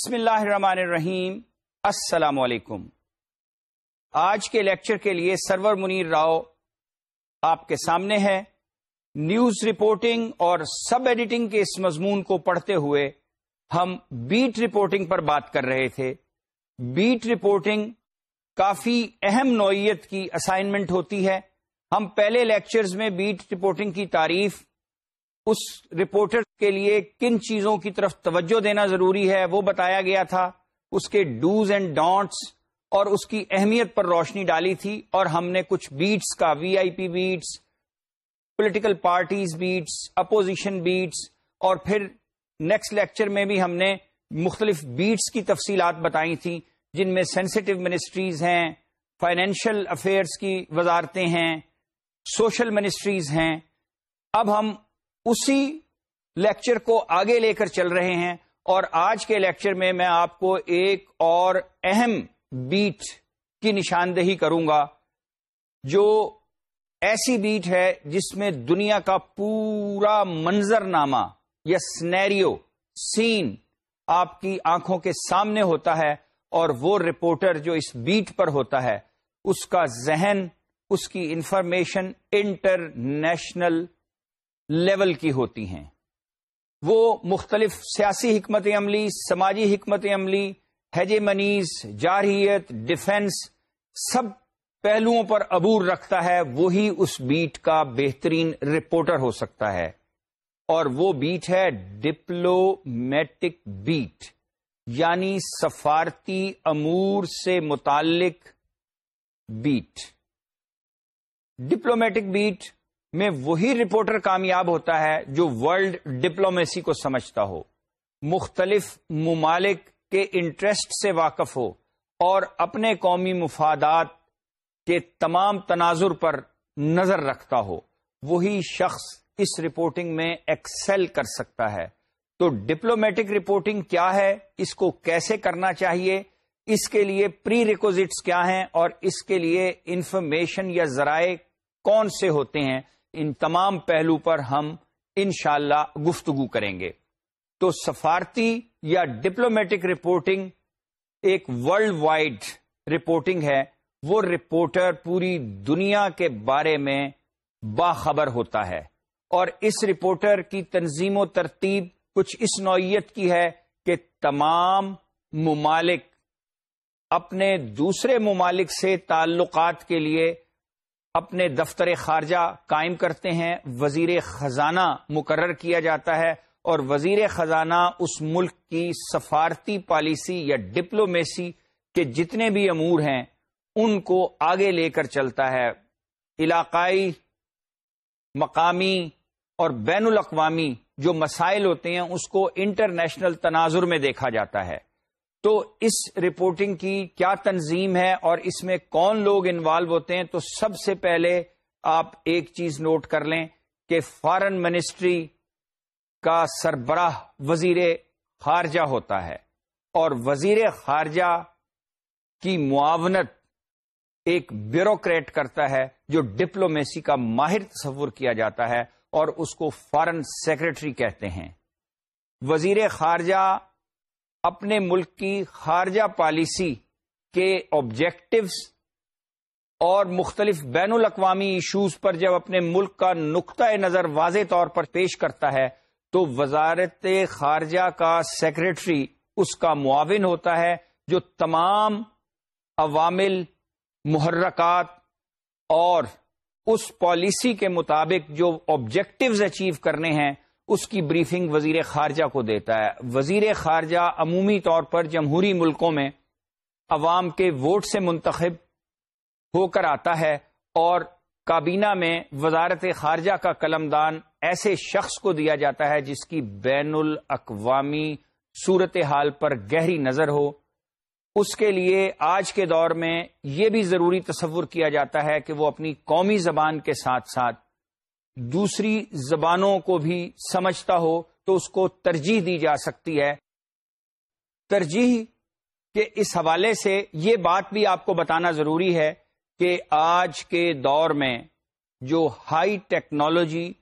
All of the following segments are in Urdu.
بسم اللہ الرحمن الرحیم۔ السلام علیکم۔ آج کے لیکچر کے لیے سرور منیر راؤ آپ کے سامنے ہے نیوز رپورٹنگ اور سب ایڈیٹنگ کے اس مضمون کو پڑھتے ہوئے ہم بیٹ رپورٹنگ پر بات کر رہے تھے۔ بیٹ رپورٹنگ کافی اہم نوعیت کی اسائنمنٹ ہوتی ہے۔ ہم پہلے لیکچرز میں بیٹ رپورٹنگ کی تعریف اس رپورٹر کے لیے کن چیزوں کی طرف توجہ دینا ضروری ہے وہ بتایا گیا تھا۔ اس کے ڈوز اینڈ ڈانٹس اور اس کی اہمیت پر روشنی ڈالی تھی اور ہم نے کچھ بیٹس کا V I P beats political parties beats opposition beats اور پھر نیکسٹ لیکچر میں بھی ہم نے مختلف بیٹس کی تفصیلات بتائی تھیں، جن میں سینسٹو منسٹریز ہیں فائنینشیل افیئرس کی وزارتیں ہیں سوشل منسٹریز ہیں۔ اب ہم اسی لیکچر کو آگے لے کر چل رہے ہیں اور آج کے لیکچر میں میں آپ کو ایک اور اہم بیٹ کی نشاندہی کروں گا جو ایسی بیٹ ہے جس میں دنیا کا پورا منظر نامہ یا سنیریو سین آپ کی آنکھوں کے سامنے ہوتا ہے اور وہ رپورٹر جو اس بیٹ پر ہوتا ہے، اس کا ذہن، اس کی انفارمیشن انٹرنیشنل لیول کی ہوتی ہیں۔ وہ مختلف سیاسی حکمت عملی، سماجی حکمت عملی ہیج منیز، جارحیت، ڈیفنس سب پہلوؤں پر عبور رکھتا ہے، وہی اس بیٹ کا بہترین رپورٹر ہو سکتا ہے۔ اور وہ بیٹ ہے ڈپلومیٹک بیٹ یعنی سفارتی امور سے متعلق بیٹ۔ ڈپلومیٹک بیٹ میں وہی رپورٹر کامیاب ہوتا ہے جو ورلڈ ڈپلومیسی کو سمجھتا ہو، مختلف ممالک کے انٹرسٹ سے واقف ہو اور اپنے قومی مفادات کے تمام تناظر پر نظر رکھتا ہو۔ وہی شخص اس رپورٹنگ میں ایکسل کر سکتا ہے۔ تو ڈپلومیٹک رپورٹنگ کیا ہے؟ اس کو کیسے کرنا چاہیے؟ اس کے لیے پری ریکوزٹس کیا ہیں؟ اور اس کے لیے انفارمیشن یا ذرائع کون سے ہوتے ہیں؟ ان تمام پہلو پر ہم انشاءاللہ اللہ گفتگو کریں گے۔ تو سفارتی یا ڈپلومیٹک رپورٹنگ ایک ورلڈ وائڈ رپورٹنگ ہے۔ وہ رپورٹر پوری دنیا کے بارے میں باخبر ہوتا ہے۔ اور اس رپورٹر کی تنظیم و ترتیب کچھ اس نوعیت کی ہے کہ تمام ممالک اپنے دوسرے ممالک سے تعلقات کے لیے اپنے دفتر خارجہ قائم کرتے ہیں، وزیر خزانہ مقرر کیا جاتا ہے اور وزیر خزانہ اس ملک کی سفارتی پالیسی یا ڈپلومیسی کے جتنے بھی امور ہیں، ان کو آگے لے کر چلتا ہے۔ علاقائی، مقامی اور بین الاقوامی جو مسائل ہوتے ہیں، اس کو انٹرنیشنل تناظر میں دیکھا جاتا ہے۔ تو اس رپورٹنگ کی کیا تنظیم ہے اور اس میں کون لوگ انوالو ہوتے ہیں؟ تو سب سے پہلے آپ ایک چیز نوٹ کر لیں کہ فارن منسٹری کا سربراہ وزیر خارجہ ہوتا ہے اور وزیر خارجہ کی معاونت ایک بیوروکریٹ کرتا ہے جو ڈپلومیسی کا ماہر تصور کیا جاتا ہے اور اس کو فارن سیکرٹری کہتے ہیں۔ وزیر خارجہ اپنے ملک کی خارجہ پالیسی کے آبجیکٹوس اور مختلف بین الاقوامی ایشوز پر جب اپنے ملک کا نقطۂ نظر واضح طور پر پیش کرتا ہے، تو وزارت خارجہ کا سیکرٹری اس کا معاون ہوتا ہے، جو تمام عوامل، محرکات اور اس پالیسی کے مطابق جو آبجیکٹوز اچیو کرنے ہیں اس کی بریفنگ وزیر خارجہ کو دیتا ہے۔ وزیر خارجہ عمومی طور پر جمہوری ملکوں میں عوام کے ووٹ سے منتخب ہو کر آتا ہے اور کابینہ میں وزارت خارجہ کا قلم دان ایسے شخص کو دیا جاتا ہے جس کی بین الاقوامی صورت حال پر گہری نظر ہو۔ اس کے لیے آج کے دور میں یہ بھی ضروری تصور کیا جاتا ہے کہ وہ اپنی قومی زبان کے ساتھ ساتھ دوسری زبانوں کو بھی سمجھتا ہو تو اس کو ترجیح دی جا سکتی ہے۔ ترجیح کے اس حوالے سے یہ بات بھی آپ کو بتانا ضروری ہے کہ آج کے دور میں جو ہائی ٹیکنالوجی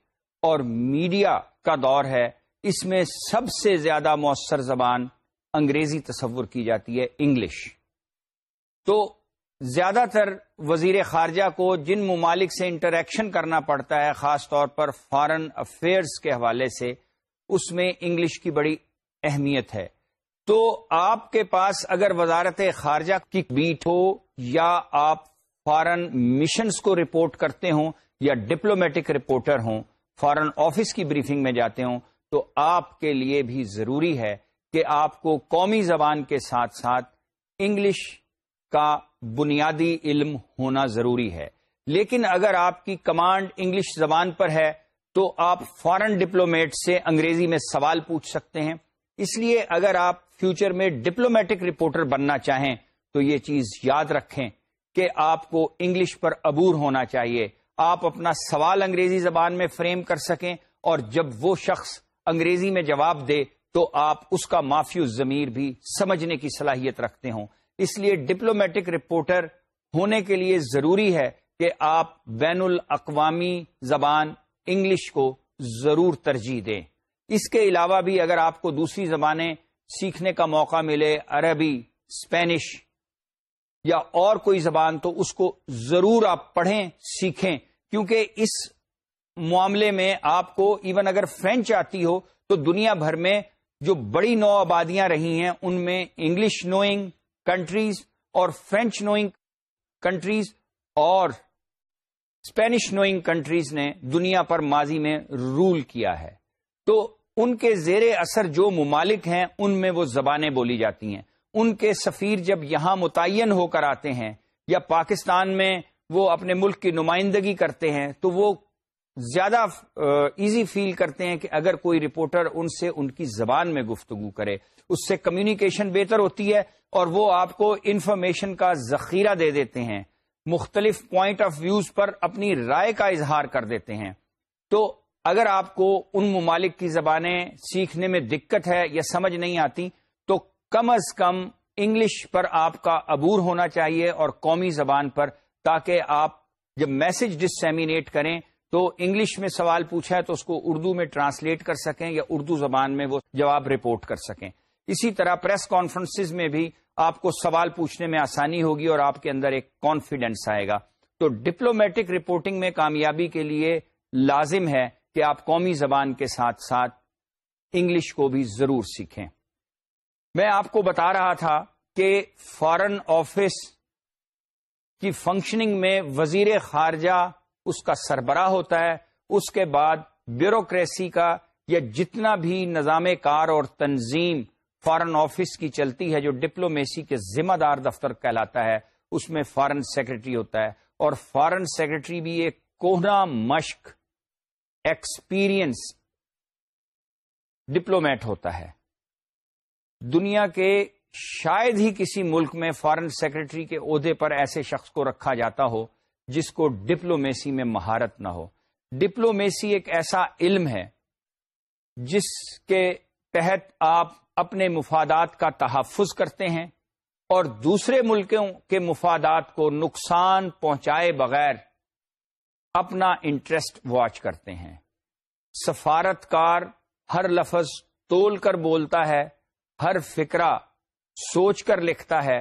اور میڈیا کا دور ہے، اس میں سب سے زیادہ مؤثر زبان انگریزی تصور کی جاتی ہے، انگلش۔ تو زیادہ تر وزیر خارجہ کو جن ممالک سے انٹریکشن کرنا پڑتا ہے، خاص طور پر فارن افیئرس کے حوالے سے، اس میں انگلش کی بڑی اہمیت ہے۔ تو آپ کے پاس اگر وزارت خارجہ کی بیٹ ہو یا آپ فارن مشنز کو رپورٹ کرتے ہوں یا ڈپلومیٹک رپورٹر ہوں فارن آفس کی بریفنگ میں جاتے ہوں، تو آپ کے لیے بھی ضروری ہے کہ آپ کو قومی زبان کے ساتھ ساتھ انگلش کا بنیادی علم ہونا ضروری ہے۔ لیکن اگر آپ کی کمانڈ انگلش زبان پر ہے، تو آپ فارن ڈپلومیٹ سے انگریزی میں سوال پوچھ سکتے ہیں۔ اس لیے اگر آپ فیوچر میں ڈپلومیٹک رپورٹر بننا چاہیں، تو یہ چیز یاد رکھیں کہ آپ کو انگلش پر عبور ہونا چاہیے۔ آپ اپنا سوال انگریزی زبان میں فریم کر سکیں اور جب وہ شخص انگریزی میں جواب دے، تو آپ اس کا معافی ضمیر بھی سمجھنے کی صلاحیت رکھتے ہوں۔ اس لیے ڈپلومیٹک رپورٹر ہونے کے لیے ضروری ہے کہ آپ بین الاقوامی زبان انگلش کو ضرور ترجیح دیں۔ اس کے علاوہ بھی اگر آپ کو دوسری زبانیں سیکھنے کا موقع ملے، عربی اسپینش یا اور کوئی زبان، تو اس کو ضرور آپ پڑھیں، سیکھیں۔ کیونکہ اس معاملے میں آپ کو ایون اگر فرینچ آتی ہو، تو دنیا بھر میں جو بڑی نو آبادیاں رہی ہیں، ان میں انگلش نوئنگ کنٹریز اور فرینچ نوئنگ کنٹریز اور اسپینش نوئنگ کنٹریز نے دنیا پر ماضی میں رول کیا ہے۔ تو ان کے زیر اثر جو ممالک ہیں، ان میں وہ زبانیں بولی جاتی ہیں۔ ان کے سفیر جب یہاں متعین ہو کر آتے ہیں یا پاکستان میں وہ اپنے ملک کی نمائندگی کرتے ہیں، تو وہ زیادہ ایزی فیل کرتے ہیں کہ اگر کوئی رپورٹر ان سے ان کی زبان میں گفتگو کرے۔ اس سے کمیونیکیشن بہتر ہوتی ہے۔ اور وہ آپ کو انفارمیشن کا ذخیرہ دے دیتے ہیں، مختلف پوائنٹ آف ویوز پر اپنی رائے کا اظہار کر دیتے ہیں۔ تو اگر آپ کو ان ممالک کی زبانیں سیکھنے میں دقت ہے یا سمجھ نہیں آتی، تو کم از کم انگلش پر آپ کا عبور ہونا چاہیے اور قومی زبان پر، تاکہ آپ جب میسج ڈسمینیٹ کریں تو انگلش میں سوال پوچھا ہے تو اس کو اردو میں ٹرانسلیٹ کر سکیں یا اردو زبان میں وہ جواب رپورٹ کر سکیں۔ اسی طرح پریس کانفرنسز میں بھی آپ کو سوال پوچھنے میں آسانی ہوگی اور آپ کے اندر ایک کانفیڈینس آئے گا۔ تو ڈپلومیٹک رپورٹنگ میں کامیابی کے لیے لازم ہے کہ آپ قومی زبان کے ساتھ ساتھ انگلش کو بھی ضرور سیکھیں۔ میں آپ کو بتا رہا تھا کہ فارن آفس کی فنکشننگ میں وزیر خارجہ اس کا سربراہ ہوتا ہے۔ اس کے بعد بیوروکریسی کا یا جتنا بھی نظام کار اور تنظیم فارن آفس کی چلتی ہے جو ڈپلومیسی کے ذمہ دار دفتر کہلاتا ہے، اس میں فارن سیکرٹری ہوتا ہے۔ اور فارن سیکرٹری بھی ایک کوہنا مشق ایکسپیرئنس ڈپلومیٹ ہوتا ہے۔ دنیا کے شاید ہی کسی ملک میں فارن سیکرٹری کے عہدے پر ایسے شخص کو رکھا جاتا ہو جس کو ڈپلومیسی میں مہارت نہ ہو۔ ڈپلومیسی ایک ایسا علم ہے جس کے تحت آپ اپنے مفادات کا تحفظ کرتے ہیں اور دوسرے ملکوں کے مفادات کو نقصان پہنچائے بغیر اپنا انٹرسٹ واچ کرتے ہیں۔ سفارتکار ہر لفظ تول کر بولتا ہے، ہر فکرہ سوچ کر لکھتا ہے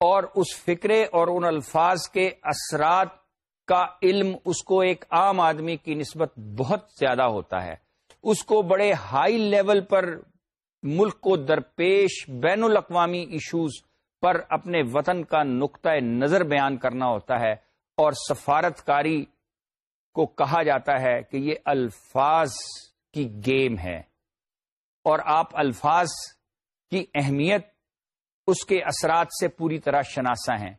اور اس فکرے اور ان الفاظ کے اثرات کا علم اس کو ایک عام آدمی کی نسبت بہت زیادہ ہوتا ہے۔ اس کو بڑے ہائی لیول پر ملک کو درپیش بین الاقوامی ایشوز پر اپنے وطن کا نقطۂ نظر بیان کرنا ہوتا ہے اور سفارتکاری کو کہا جاتا ہے کہ یہ الفاظ کی گیم ہے اور آپ الفاظ کی اہمیت اس کے اثرات سے پوری طرح شناسا ہیں۔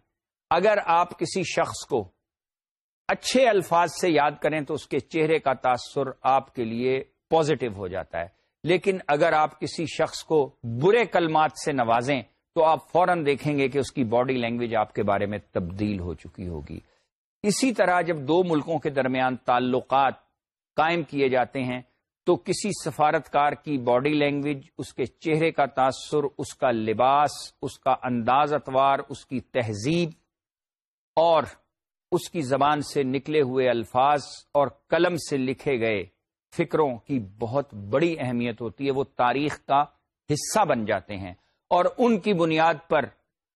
اگر آپ کسی شخص کو اچھے الفاظ سے یاد کریں تو اس کے چہرے کا تاثر آپ کے لیے پازیٹو ہو جاتا ہے۔ لیکن اگر آپ کسی شخص کو برے کلمات سے نوازیں تو آپ فوراً دیکھیں گے کہ اس کی باڈی لینگویج آپ کے بارے میں تبدیل ہو چکی ہوگی۔ اسی طرح جب دو ملکوں کے درمیان تعلقات قائم کیے جاتے ہیں تو کسی سفارتکار کی باڈی لینگویج، اس کے چہرے کا تاثر، اس کا لباس، اس کا انداز اتوار، اس کی تہذیب اور اس کی زبان سے نکلے ہوئے الفاظ اور قلم سے لکھے گئے فکروں کی بہت بڑی اہمیت ہوتی ہے، وہ تاریخ کا حصہ بن جاتے ہیں۔ اور ان کی بنیاد پر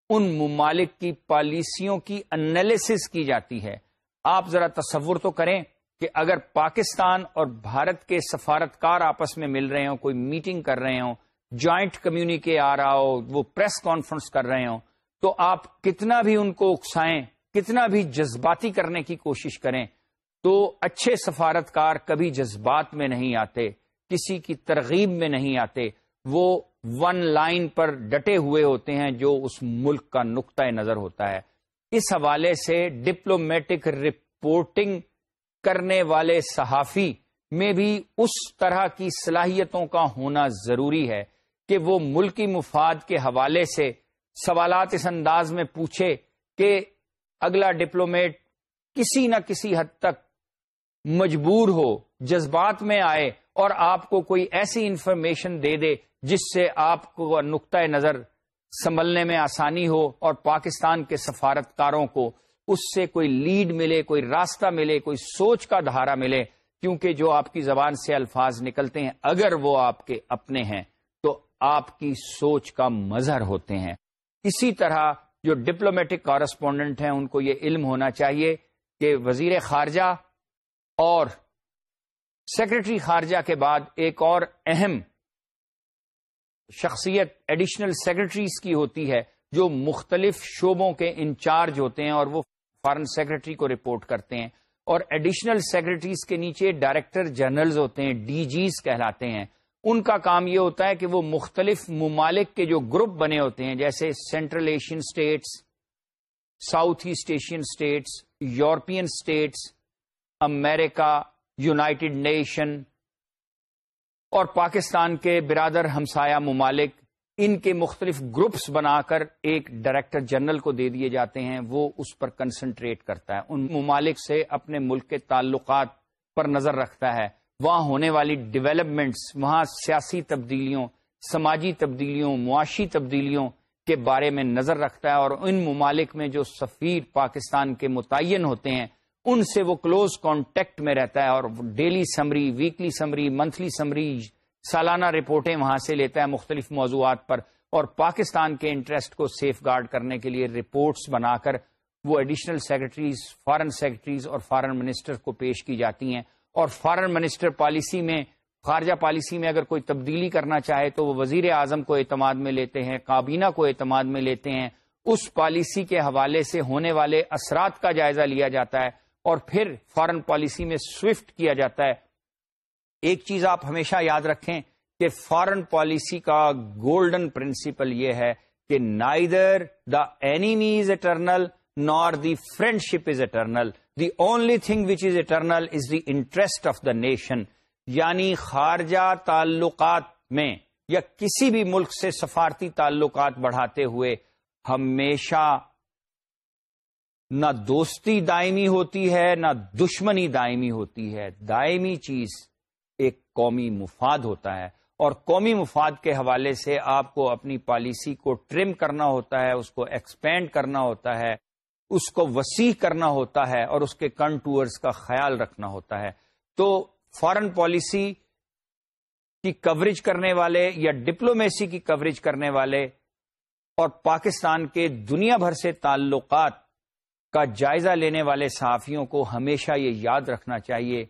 ان ممالک کی پالیسیوں کی انالیسس کی جاتی ہے۔ آپ ذرا تصور تو کریں کہ اگر پاکستان اور بھارت کے سفارتکار آپس میں مل رہے ہوں، کوئی میٹنگ کر رہے ہوں جوائنٹ کمیونیکے آ رہا ہو، وہ پریس کانفرنس کر رہے ہوں، تو آپ کتنا بھی ان کو اکسائیں، کتنا بھی جذباتی کرنے کی کوشش کریں تو اچھے سفارتکار کبھی جذبات میں نہیں آتے، کسی کی ترغیب میں نہیں آتے۔ وہ ون لائن پر ڈٹے ہوئے ہوتے ہیں جو اس ملک کا نقطۂ نظر ہوتا ہے۔ اس حوالے سے ڈپلومیٹک رپورٹنگ کرنے والے صحافی میں بھی اس طرح کی صلاحیتوں کا ہونا ضروری ہے کہ وہ ملکی مفاد کے حوالے سے سوالات اس انداز میں پوچھے کہ اگلا ڈپلومیٹ کسی نہ کسی حد تک مجبور ہو، جذبات میں آئے اور آپ کو کوئی ایسی انفارمیشن دے دے جس سے آپ کو نقطۂ نظر سنبھلنے میں آسانی ہو اور پاکستان کے سفارتکاروں کو اس سے کوئی لیڈ ملے، کوئی راستہ ملے، کوئی سوچ کا دھارا ملے، کیونکہ جو آپ کی زبان سے الفاظ نکلتے ہیں، اگر وہ آپ کے اپنے ہیں تو آپ کی سوچ کا مظہر ہوتے ہیں۔ اسی طرح جو ڈپلومیٹک کارسپونڈنٹ ہیں، ان کو یہ علم ہونا چاہیے کہ وزیر خارجہ اور سیکرٹری خارجہ کے بعد ایک اور اہم شخصیت ایڈیشنل سیکرٹریز کی ہوتی ہے، جو مختلف شعبوں کے انچارج ہوتے ہیں اور وہ فارن سیکرٹری کو رپورٹ کرتے ہیں۔ اور ایڈیشنل سیکرٹریز کے نیچے ڈائریکٹر جنرلز ہوتے ہیں، ڈی جیز کہلاتے ہیں۔ ان کا کام یہ ہوتا ہے کہ وہ مختلف ممالک کے جو گروپ بنے ہوتے ہیں، جیسے Central Asian states South East Asian states European states America, United Nation اور پاکستان کے برادر ہمسایہ ممالک ان کے مختلف گروپس بنا کر ایک ڈائریکٹر جنرل کو دے دیے جاتے ہیں، وہ اس پر کنسنٹریٹ کرتا ہے۔ ان ممالک سے اپنے ملک کے تعلقات پر نظر رکھتا ہے۔ وہاں ہونے والی ڈیولپمنٹس وہاں سیاسی تبدیلیوں، سماجی تبدیلیوں، معاشی تبدیلیوں کے بارے میں نظر رکھتا ہے اور ان ممالک میں جو سفیر پاکستان کے متعین ہوتے ہیں ان سے وہ کلوز کانٹیکٹ میں رہتا ہے اور daily summary weekly summary monthly summary سالانہ رپورٹیں وہاں سے لیتا ہے مختلف موضوعات پر اور پاکستان کے انٹرسٹ کو سیف گارڈ کرنے کے لیے رپورٹس بنا کر وہ ایڈیشنل سیکرٹریز فارن سیکرٹریز اور فارن منسٹر کو پیش کی جاتی ہیں اور فارن منسٹر پالیسی میں، خارجہ پالیسی میں اگر کوئی تبدیلی کرنا چاہے تو وہ وزیر اعظم کو اعتماد میں لیتے ہیں، کابینہ کو اعتماد میں لیتے ہیں۔ اس پالیسی کے حوالے سے ہونے والے اثرات کا جائزہ لیا جاتا ہے۔ اور پھر فارن پالیسی میں سوئفٹ کیا جاتا ہے۔ ایک چیز آپ ہمیشہ یاد رکھیں کہ فارن پالیسی کا گولڈن پرنسپل یہ ہے کہ neither the enemy is eternal nor the friendship is eternal the only thing which is eternal is the interest of the nation یعنی خارجہ تعلقات میں یا کسی بھی ملک سے سفارتی تعلقات بڑھاتے ہوئے ہمیشہ نہ دوستی دائمی ہوتی ہے، نہ دشمنی دائمی ہوتی ہے۔ دائمی چیز ایک قومی مفاد ہوتا ہے اور قومی مفاد کے حوالے سے آپ کو اپنی پالیسی کو ٹرم کرنا ہوتا ہے، اس کو ایکسپینڈ کرنا ہوتا ہے، اس کو وسیع کرنا ہوتا ہے اور اس کے کنٹورز کا خیال رکھنا ہوتا ہے۔ تو فارن پالیسی کی کوریج کرنے والے یا ڈپلومیسی کی کوریج کرنے والے اور پاکستان کے دنیا بھر سے تعلقات کا جائزہ لینے والے صحافیوں کو ہمیشہ یہ یاد رکھنا چاہیے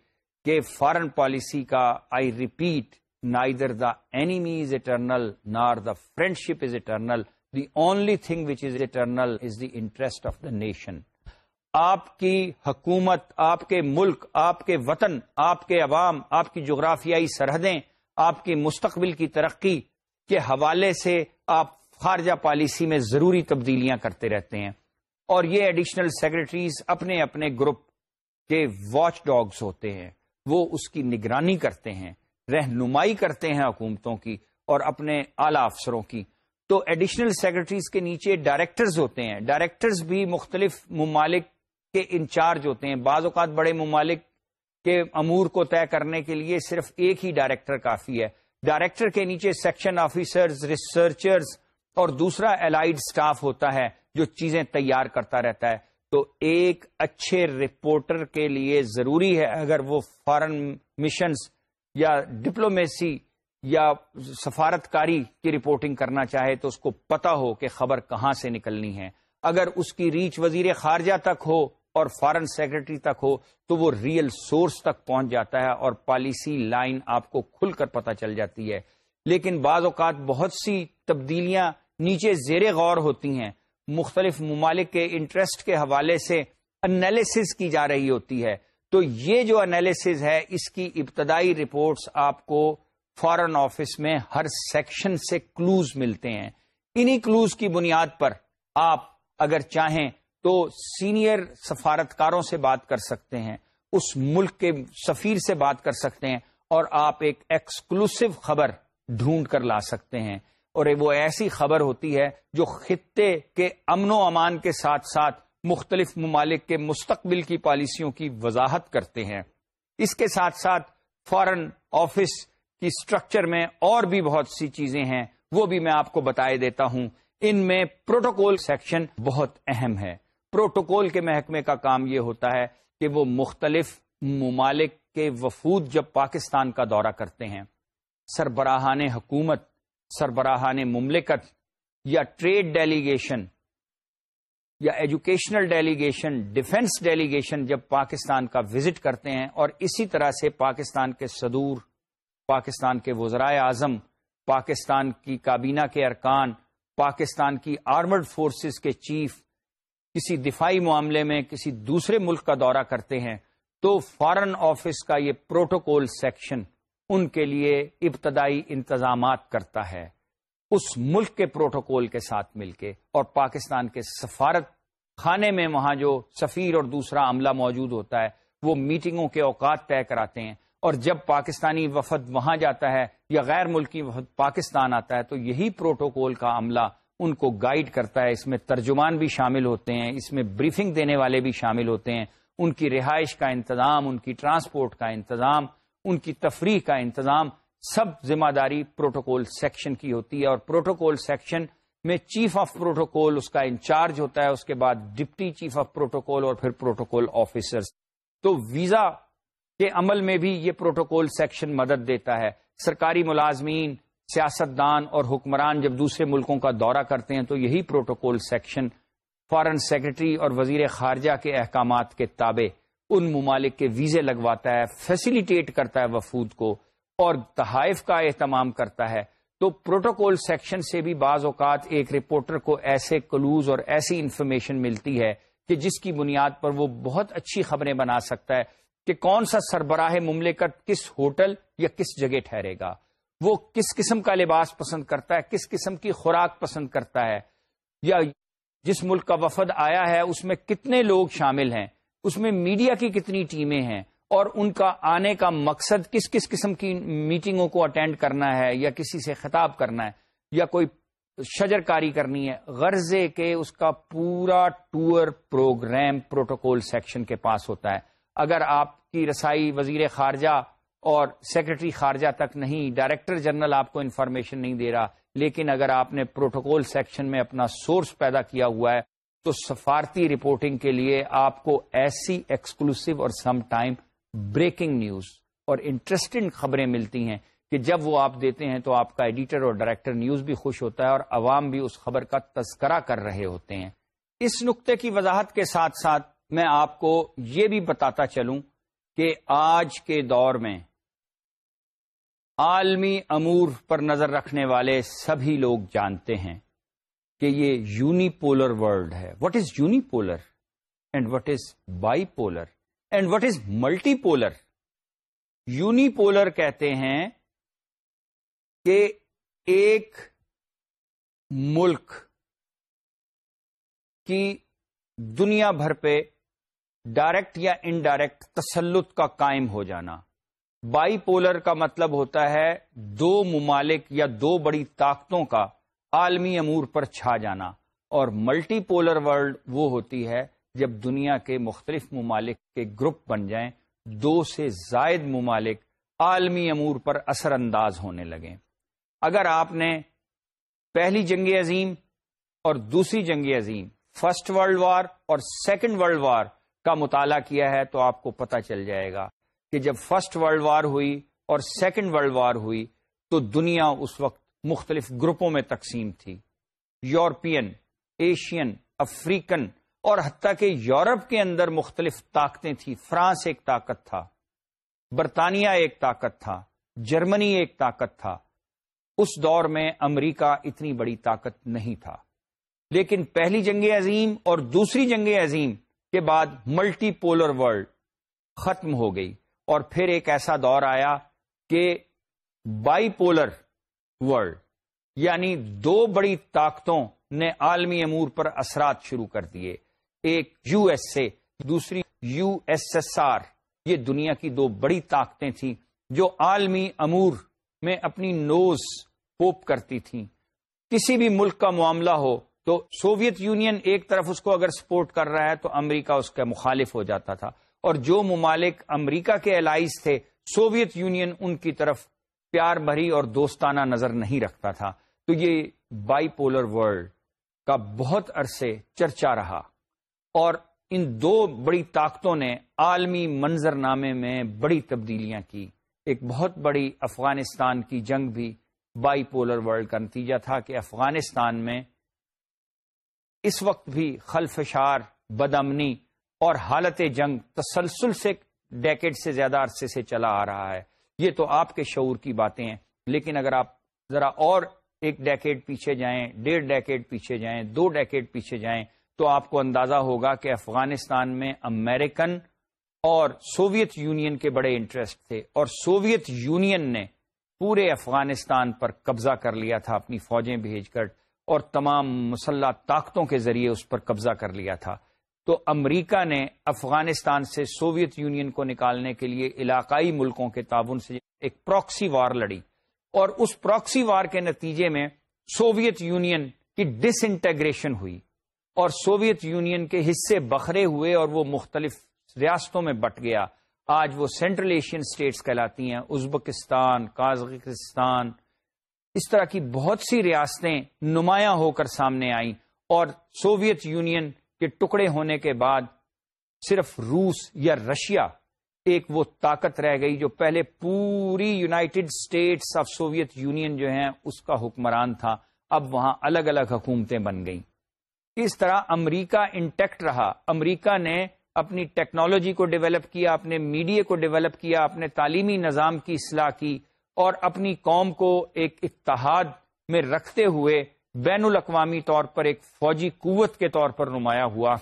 کہ فارن پالیسی کا I repeat neither the enemy is eternal nor the friendship is eternal the only thing which is eternal is the interest of the nation آپ کی حکومت آپ کے ملک آپ کے وطن آپ کے عوام آپ کی جغرافیائی سرحدیں آپ کی مستقبل کی ترقی کے حوالے سے آپ خارجہ پالیسی میں ضروری تبدیلیاں کرتے رہتے ہیں۔ اور یہ ایڈیشنل سیکرٹریز اپنے اپنے گروپ کے واچ ڈاگز ہوتے ہیں۔ وہ اس کی نگرانی کرتے ہیں، رہنمائی کرتے ہیں حکومتوں کی اور اپنے اعلی افسروں کی۔ تو ایڈیشنل سیکرٹریز کے نیچے ڈائریکٹرز ہوتے ہیں۔ ڈائریکٹرز بھی مختلف ممالک کے انچارج ہوتے ہیں۔ بعض اوقات بڑے ممالک کے امور کو طے کرنے کے لیے صرف ایک ہی ڈائریکٹر کافی ہے۔ ڈائریکٹر کے نیچے سیکشن آفیسرز ریسرچرز اور دوسرا الائڈ سٹاف ہوتا ہے۔ جو چیزیں تیار کرتا رہتا ہے، تو ایک اچھے رپورٹر کے لیے ضروری ہے اگر وہ فارن مشنز یا ڈپلومیسی یا سفارتکاری کی رپورٹنگ کرنا چاہے تو اس کو پتا ہو کہ خبر کہاں سے نکلنی ہے۔ اگر اس کی ریچ وزیر خارجہ تک ہو اور فارن سیکرٹری تک ہو تو وہ ریئل سورس تک پہنچ جاتا ہے اور پالیسی لائن آپ کو کھل کر پتہ چل جاتی ہے۔ لیکن بعض اوقات بہت سی تبدیلیاں نیچے زیر غور ہوتی ہیں۔ مختلف ممالک کے انٹرسٹ کے حوالے سے انالیسز کی جا رہی ہوتی ہے۔ تو یہ جو انالیسز ہے، اس کی ابتدائی رپورٹس آپ کو فارن آفس میں ہر سیکشن سے کلوز ملتے ہیں۔ انہی کلوز کی بنیاد پر آپ اگر چاہیں تو سینئر سفارتکاروں سے بات کر سکتے ہیں، اس ملک کے سفیر سے بات کر سکتے ہیں اور آپ ایک ایکسکلوسو خبر ڈھونڈ کر لا سکتے ہیں۔ اور وہ ایسی خبر ہوتی ہے جو خطے کے امن و امان کے ساتھ ساتھ مختلف ممالک کے مستقبل کی پالیسیوں کی وضاحت کرتے ہیں۔ اس کے ساتھ ساتھ فارن آفس کی اسٹرکچر میں اور بھی بہت سی چیزیں ہیں، وہ بھی میں آپ کو بتائے دیتا ہوں۔ ان میں پروٹوکول سیکشن بہت اہم ہے۔ پروٹوکول کے محکمے کا کام یہ ہوتا ہے کہ وہ مختلف ممالک کے وفود جب پاکستان کا دورہ کرتے ہیں، سربراہان حکومت سربراہان مملکت یا ٹریڈ ڈیلیگیشن یا ایجوکیشنل ڈیلیگیشن، ڈیفنس ڈیلیگیشن جب پاکستان کا وزٹ کرتے ہیں اور اسی طرح سے پاکستان کے صدور، پاکستان کے وزرائے اعظم پاکستان کی کابینہ کے ارکان، پاکستان کی آرمڈ فورسز کے چیف کسی دفاعی معاملے میں، کسی دوسرے ملک کا دورہ کرتے ہیں، تو فارن آفس کا یہ پروٹوکول سیکشن ان کے لیے ابتدائی انتظامات کرتا ہے۔ اس ملک کے پروٹوکول کے ساتھ مل کے اور پاکستان کے سفارت خانے میں وہاں جو سفیر اور دوسرا عملہ موجود ہوتا ہے، وہ میٹنگوں کے اوقات طے کراتے ہیں۔ اور جب پاکستانی وفد وہاں جاتا ہے یا غیر ملکی وفد پاکستان آتا ہے، تو یہی پروٹوکول کا عملہ ان کو گائیڈ کرتا ہے۔ اس میں ترجمان بھی شامل ہوتے ہیں، اس میں بریفنگ دینے والے بھی شامل ہوتے ہیں۔ ان کی رہائش کا انتظام، ان کی ٹرانسپورٹ کا انتظام ان کی تفریح کا انتظام سب ذمہ داری پروٹوکول سیکشن کی ہوتی ہے اور پروٹوکول سیکشن میں چیف آف پروٹوکول اس کا انچارج ہوتا ہے، اس کے بعد ڈپٹی چیف آف پروٹوکول اور پھر پروٹوکول آفیسر تو ویزا کے عمل میں بھی یہ پروٹوکول سیکشن مدد دیتا ہے۔ سرکاری ملازمین سیاست دان اور حکمران جب دوسرے ملکوں کا دورہ کرتے ہیں تو یہی پروٹوکول سیکشن، فارن سیکرٹری اور وزیر خارجہ کے احکامات کے تابع ان ممالک کے ویزے لگواتا ہے فیسیلیٹیٹ کرتا ہے وفود کو اور تحائف کا اہتمام کرتا ہے۔ تو پروٹوکول سیکشن سے بھی بعض اوقات ایک رپورٹر کو ایسے کلوز اور ایسی انفارمیشن ملتی ہے کہ جس کی بنیاد پر وہ بہت اچھی خبریں بنا سکتا ہے کہ کون سا سربراہ مملکت کس ہوٹل یا کس جگہ ٹھہرے گا۔ وہ کس قسم کا لباس پسند کرتا ہے، کس قسم کی خوراک پسند کرتا ہے۔ یا جس ملک کا وفد آیا ہے، اس میں کتنے لوگ شامل ہیں۔ اس میں میڈیا کی کتنی ٹیمیں ہیں اور ان کا آنے کا مقصد کس کس قسم کی میٹنگوں کو اٹینڈ کرنا ہے یا کسی سے خطاب کرنا ہے یا کوئی شجر کاری کرنی ہے، غرضے کے اس کا پورا ٹور پروگرام پروٹوکول سیکشن کے پاس ہوتا ہے۔ اگر آپ کی رسائی وزیر خارجہ اور سیکرٹری خارجہ تک نہیں، ڈائریکٹر جنرل آپ کو انفارمیشن نہیں دے رہا، لیکن اگر آپ نے پروٹوکول سیکشن میں اپنا سورس پیدا کیا ہوا ہے تو سفارتی رپورٹنگ کے لیے آپ کو ایسی ایکسکلوسو اور سم ٹائم بریکنگ نیوز اور انٹرسٹنگ خبریں ملتی ہیں کہ جب وہ آپ دیتے ہیں تو آپ کا ایڈیٹر اور ڈائریکٹر نیوز بھی خوش ہوتا ہے اور عوام بھی اس خبر کا تذکرہ کر رہے ہوتے ہیں۔ اس نقطے کی وضاحت کے ساتھ ساتھ میں آپ کو یہ بھی بتاتا چلوں کہ آج کے دور میں عالمی امور پر نظر رکھنے والے سبھی لوگ جانتے ہیں۔ کہ یہ یونی پولر ورلڈ ہے. What is unipolar and what is bipolar and what is multipolar unipolar کہتے ہیں کہ ایک ملک کی دنیا بھر پہ ڈائریکٹ یا انڈائریکٹ تسلط کا قائم ہو جانا. بائی پولر کا مطلب ہوتا ہے دو ممالک یا دو بڑی طاقتوں کا عالمی امور پر چھا جانا۔ اور ملٹی پولر ورلڈ وہ ہوتی ہے جب دنیا کے مختلف ممالک کے گروپ بن جائیں، دو سے زائد ممالک عالمی امور پر اثر انداز ہونے لگیں۔ اگر آپ نے پہلی جنگ عظیم اور دوسری جنگ عظیم فرسٹ ورلڈ وار اور سیکنڈ ورلڈ وار کا مطالعہ کیا ہے، تو آپ کو پتہ چل جائے گا کہ جب فرسٹ ورلڈ وار ہوئی اور سیکنڈ ورلڈ وار ہوئی، تو دنیا اس وقت مختلف گروپوں میں تقسیم تھی۔ یورپین، ایشین، افریقن اور حتیٰ کہ یورپ کے اندر مختلف طاقتیں تھیں۔ فرانس ایک طاقت تھا، برطانیہ ایک طاقت تھا، جرمنی ایک طاقت تھا۔ اس دور میں امریکہ اتنی بڑی طاقت نہیں تھا۔ لیکن پہلی جنگ عظیم اور دوسری جنگ عظیم کے بعد ملٹی پولر ورلڈ ختم ہو گئی اور پھر ایک ایسا دور آیا کہ بائی پولر ورلڈ یعنی دو بڑی طاقتوں نے عالمی امور پر اثرات شروع کر دیے۔ ایک یو ایس اے، دوسری یو ایس ایس آر۔ یہ دنیا کی دو بڑی طاقتیں تھیں جو عالمی امور میں اپنی نوز پوپ کرتی تھیں۔ کسی بھی ملک کا معاملہ ہو تو سوویت یونین ایک طرف اس کو اگر سپورٹ کر رہا ہے تو امریکہ اس کا مخالف ہو جاتا تھا۔ اور جو ممالک امریکہ کے الائز تھے، سوویت یونین ان کی طرف پیار بھری اور دوستانہ نظر نہیں رکھتا تھا۔ تو یہ بائی پولر ورلڈ کا بہت عرصے چرچا رہا۔ اور ان دو بڑی طاقتوں نے عالمی منظر نامے میں بڑی تبدیلیاں کی۔ ایک بہت بڑی افغانستان کی جنگ بھی بائی پولر ورلڈ کا نتیجہ تھا کہ افغانستان میں اس وقت بھی خلفشار بدمنی اور حالت جنگ تسلسل سے ڈیکٹ سے زیادہ عرصے سے چلا آ رہا ہے۔ یہ تو آپ کے شعور کی باتیں ہیں، لیکن اگر آپ ذرا اور ایک ڈیکیڈ پیچھے جائیں، ڈیڑھ ڈیکیڈ پیچھے جائیں، دو ڈیکیڈ پیچھے جائیں، تو آپ کو اندازہ ہوگا کہ افغانستان میں امریکن اور سوویت یونین کے بڑے انٹرسٹ تھے، اور سوویت یونین نے پورے افغانستان پر قبضہ کر لیا تھا، اپنی فوجیں بھیج کر، اور تمام مسلح طاقتوں کے ذریعے اس پر قبضہ کر لیا تھا۔ تو امریکہ نے افغانستان سے سوویت یونین کو نکالنے کے لیے علاقائی ملکوں کے تعاون سے ایک پراکسی وار لڑی۔ اور اس پراکسی وار کے نتیجے میں سوویت یونین کی ڈس انٹیگریشن ہوئی۔ اور سوویت یونین کے حصے بکھرے ہوئے اور وہ مختلف ریاستوں میں بٹ گیا۔ آج وہ سینٹرل ایشین اسٹیٹس کہلاتی ہیں، ازبکستان کازکستان اس طرح کی بہت سی ریاستیں نمایاں ہو کر سامنے آئیں۔ اور سوویت یونین کے ٹکڑے ہونے کے بعد صرف روس یا رشیا ایک وہ طاقت رہ گئی جو پہلے پوری United States of Soviet Union جو ہیں اس کا حکمران تھا، اب وہاں الگ الگ حکومتیں بن گئیں۔ اس طرح امریکہ انٹیکٹ رہا۔ امریکہ نے اپنی ٹیکنالوجی کو ڈیولپ کیا، اپنے میڈیا کو ڈیولپ کیا، اپنے تعلیمی نظام کی اصلاح کی اور اپنی قوم کو ایک اتحاد میں رکھتے ہوئے بین الاقوامی طور پر ایک فوجی قوت کے طور پر نمایاں ہوا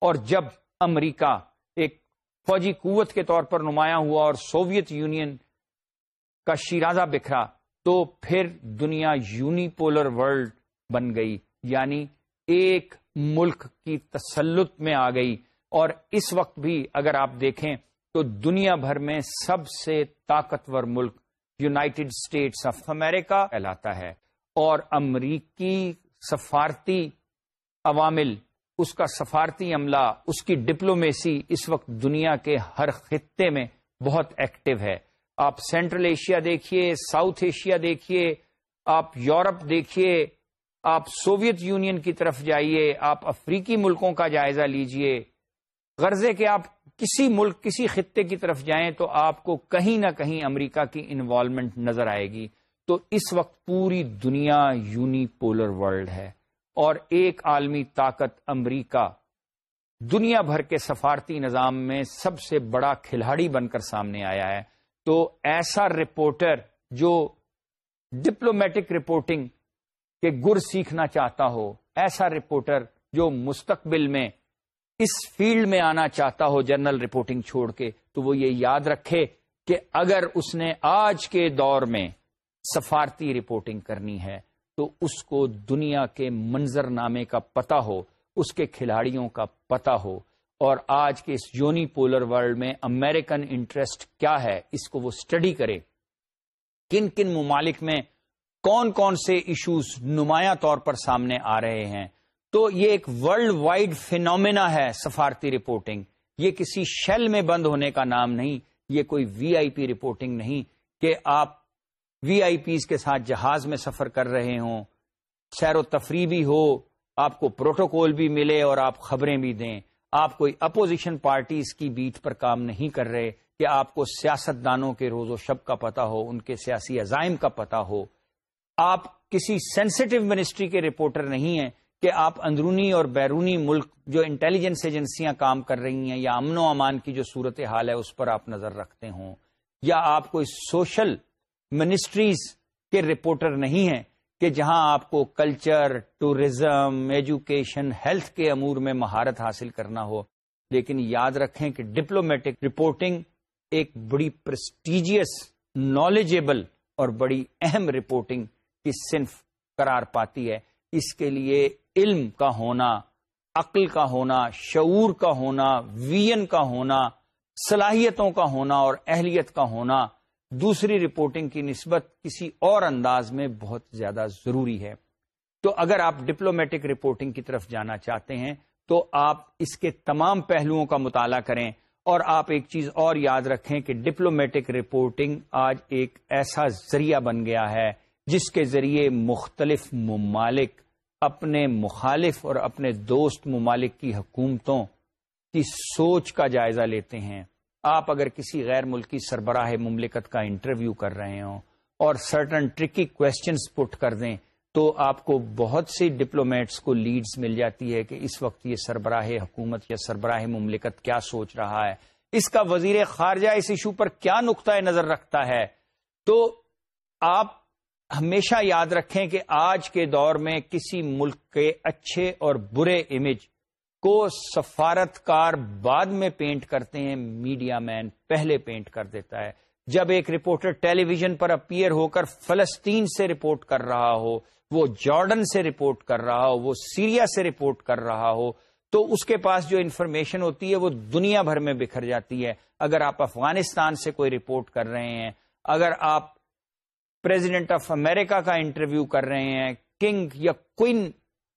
اور جب امریکہ ایک فوجی قوت کے طور پر نمایاں ہوا اور سوویت یونین کا شیرازہ بکھرا، تو پھر دنیا یونی پولر ورلڈ بن گئی یعنی ایک ملک کی تسلط میں آ گئی۔ اور اس وقت بھی اگر آپ دیکھیں تو دنیا بھر میں سب سے طاقتور ملک یونائٹڈ اسٹیٹس آف امریکہ کہلاتا ہے۔ اور امریکی سفارتی عوامل، اس کا سفارتی عملہ، اس کی ڈپلومیسی اس وقت دنیا کے ہر خطے میں بہت ایکٹیو ہے۔ آپ سینٹرل ایشیا دیکھیے، ساؤتھ ایشیا دیکھیے، آپ یورپ دیکھیے، آپ سوویت یونین کی طرف جائیے، آپ افریقی ملکوں کا جائزہ لیجیے غرضے کہ آپ کسی ملک، کسی خطے کی طرف جائیں تو آپ کو کہیں نہ کہیں امریکہ کی انوالومنٹ نظر آئے گی۔ تو اس وقت پوری دنیا یونی پولر ورلڈ ہے اور ایک عالمی طاقت امریکہ دنیا بھر کے سفارتی نظام میں سب سے بڑا کھلاڑی بن کر سامنے آیا ہے۔ تو ایسا رپورٹر جو ڈپلومیٹک رپورٹنگ کے گر سیکھنا چاہتا ہو، ایسا رپورٹر جو مستقبل میں اس فیلڈ میں آنا چاہتا ہو جنرل رپورٹنگ چھوڑ کے، تو وہ یہ یاد رکھے کہ اگر اس نے آج کے دور میں سفارتی رپورٹنگ کرنی ہے تو اس کو دنیا کے منظر نامے کا پتہ ہو، اس کے کھلاڑیوں کا پتہ ہو۔ اور آج کے اس یونی پولر ورلڈ میں امریکن انٹرسٹ کیا ہے، اس کو وہ اسٹڈی کرے۔ کن کن ممالک میں کون کون سے ایشوز نمایاں طور پر سامنے آ رہے ہیں۔ تو یہ ایک ورلڈ وائڈ فینومینا ہے سفارتی رپورٹنگ یہ کسی شیل میں بند ہونے کا نام نہیں، یہ کوئی وی آئی پی رپورٹنگ نہیں کہ آپ وی آئی پیز کے ساتھ جہاز میں سفر کر رہے ہوں۔ سیر و تفریح بھی ہو، آپ کو پروٹوکول بھی ملے اور آپ خبریں بھی دیں۔ آپ کوئی اپوزیشن پارٹیز کی بیٹ پر کام نہیں کر رہے کہ آپ کو سیاست دانوں کے روز و شب کا پتہ ہو، ان کے سیاسی عزائم کا پتہ ہو۔ آپ کسی سینسٹیو منسٹری کے رپورٹر نہیں ہیں کہ آپ اندرونی اور بیرونی ملک جو انٹیلیجنس ایجنسیاں کام کر رہی ہیں یا امن و امان کی جو صورت حال ہے، اس پر آپ نظر رکھتے ہوں۔ یا آپ کوئی سوشل منسٹریز کے رپورٹر نہیں ہیں کہ جہاں آپ کو کلچر ٹورزم ایجوکیشن، ہیلتھ کے امور میں مہارت حاصل کرنا ہو۔ لیکن یاد رکھیں کہ ڈپلومیٹک رپورٹنگ ایک بڑی پرسٹیجیس نالجیبل اور بڑی اہم رپورٹنگ کی صنف قرار پاتی ہے۔ اس کے لیے علم کا ہونا، عقل کا ہونا، شعور کا ہونا، وین کا ہونا، صلاحیتوں کا ہونا اور اہلیت کا ہونا دوسری رپورٹنگ کی نسبت کسی اور انداز میں بہت زیادہ ضروری ہے۔ تو اگر آپ ڈپلومیٹک رپورٹنگ کی طرف جانا چاہتے ہیں، تو آپ اس کے تمام پہلوؤں کا مطالعہ کریں اور آپ ایک چیز اور یاد رکھیں کہ ڈپلومیٹک رپورٹنگ آج ایک ایسا ذریعہ بن گیا ہے جس کے ذریعے مختلف ممالک اپنے مخالف اور اپنے دوست ممالک کی حکومتوں کی سوچ کا جائزہ لیتے ہیں۔ آپ اگر کسی غیر ملکی سربراہ مملکت کا انٹرویو کر رہے ہوں اور سرٹن ٹرکی کوشچنس پٹ کر دیں تو آپ کو بہت سی ڈپلومیٹس کو لیڈز مل جاتی ہے کہ اس وقت یہ سربراہ حکومت یا سربراہ مملکت کیا سوچ رہا ہے۔ اس کا وزیر خارجہ اس ایشو پر کیا نقطۂ نظر رکھتا ہے؟ تو آپ ہمیشہ یاد رکھیں کہ آج کے دور میں کسی ملک کے اچھے اور برے امیج کو سفارتکار بعد میں پینٹ کرتے ہیں میڈیا مین پہلے پینٹ کر دیتا ہے۔ جب ایک رپورٹر ٹیلی ویژن پر اپیئر ہو کر فلسطین سے رپورٹ کر رہا ہو، وہ جارڈن سے رپورٹ کر رہا ہو، وہ سیریا سے رپورٹ کر رہا ہو، تو اس کے پاس جو انفارمیشن ہوتی ہے، وہ دنیا بھر میں بکھر جاتی ہے۔ اگر آپ افغانستان سے کوئی رپورٹ کر رہے ہیں، اگر آپ پریزیڈنٹ آف امریکہ کا انٹرویو کر رہے ہیں کنگ یا کوئن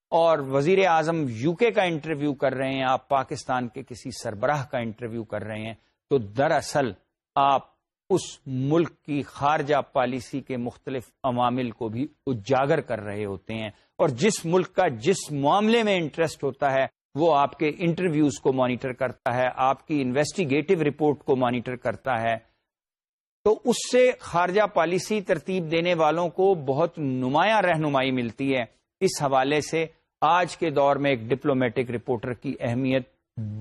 اور وزیر اعظم یو کے کا انٹرویو کر رہے ہیں، آپ پاکستان کے کسی سربراہ کا انٹرویو کر رہے ہیں، تو دراصل آپ اس ملک کی خارجہ پالیسی کے مختلف عوامل کو بھی اجاگر کر رہے ہوتے ہیں۔ اور جس ملک کا جس معاملے میں انٹرسٹ ہوتا ہے، وہ آپ کے انٹرویوز کو مانیٹر کرتا ہے، آپ کی انویسٹیگیٹو رپورٹ کو مانیٹر کرتا ہے۔ تو اس سے خارجہ پالیسی ترتیب دینے والوں کو بہت نمایاں رہنمائی ملتی ہے۔ اس حوالے سے آج کے دور میں ایک ڈپلومیٹک رپورٹر کی اہمیت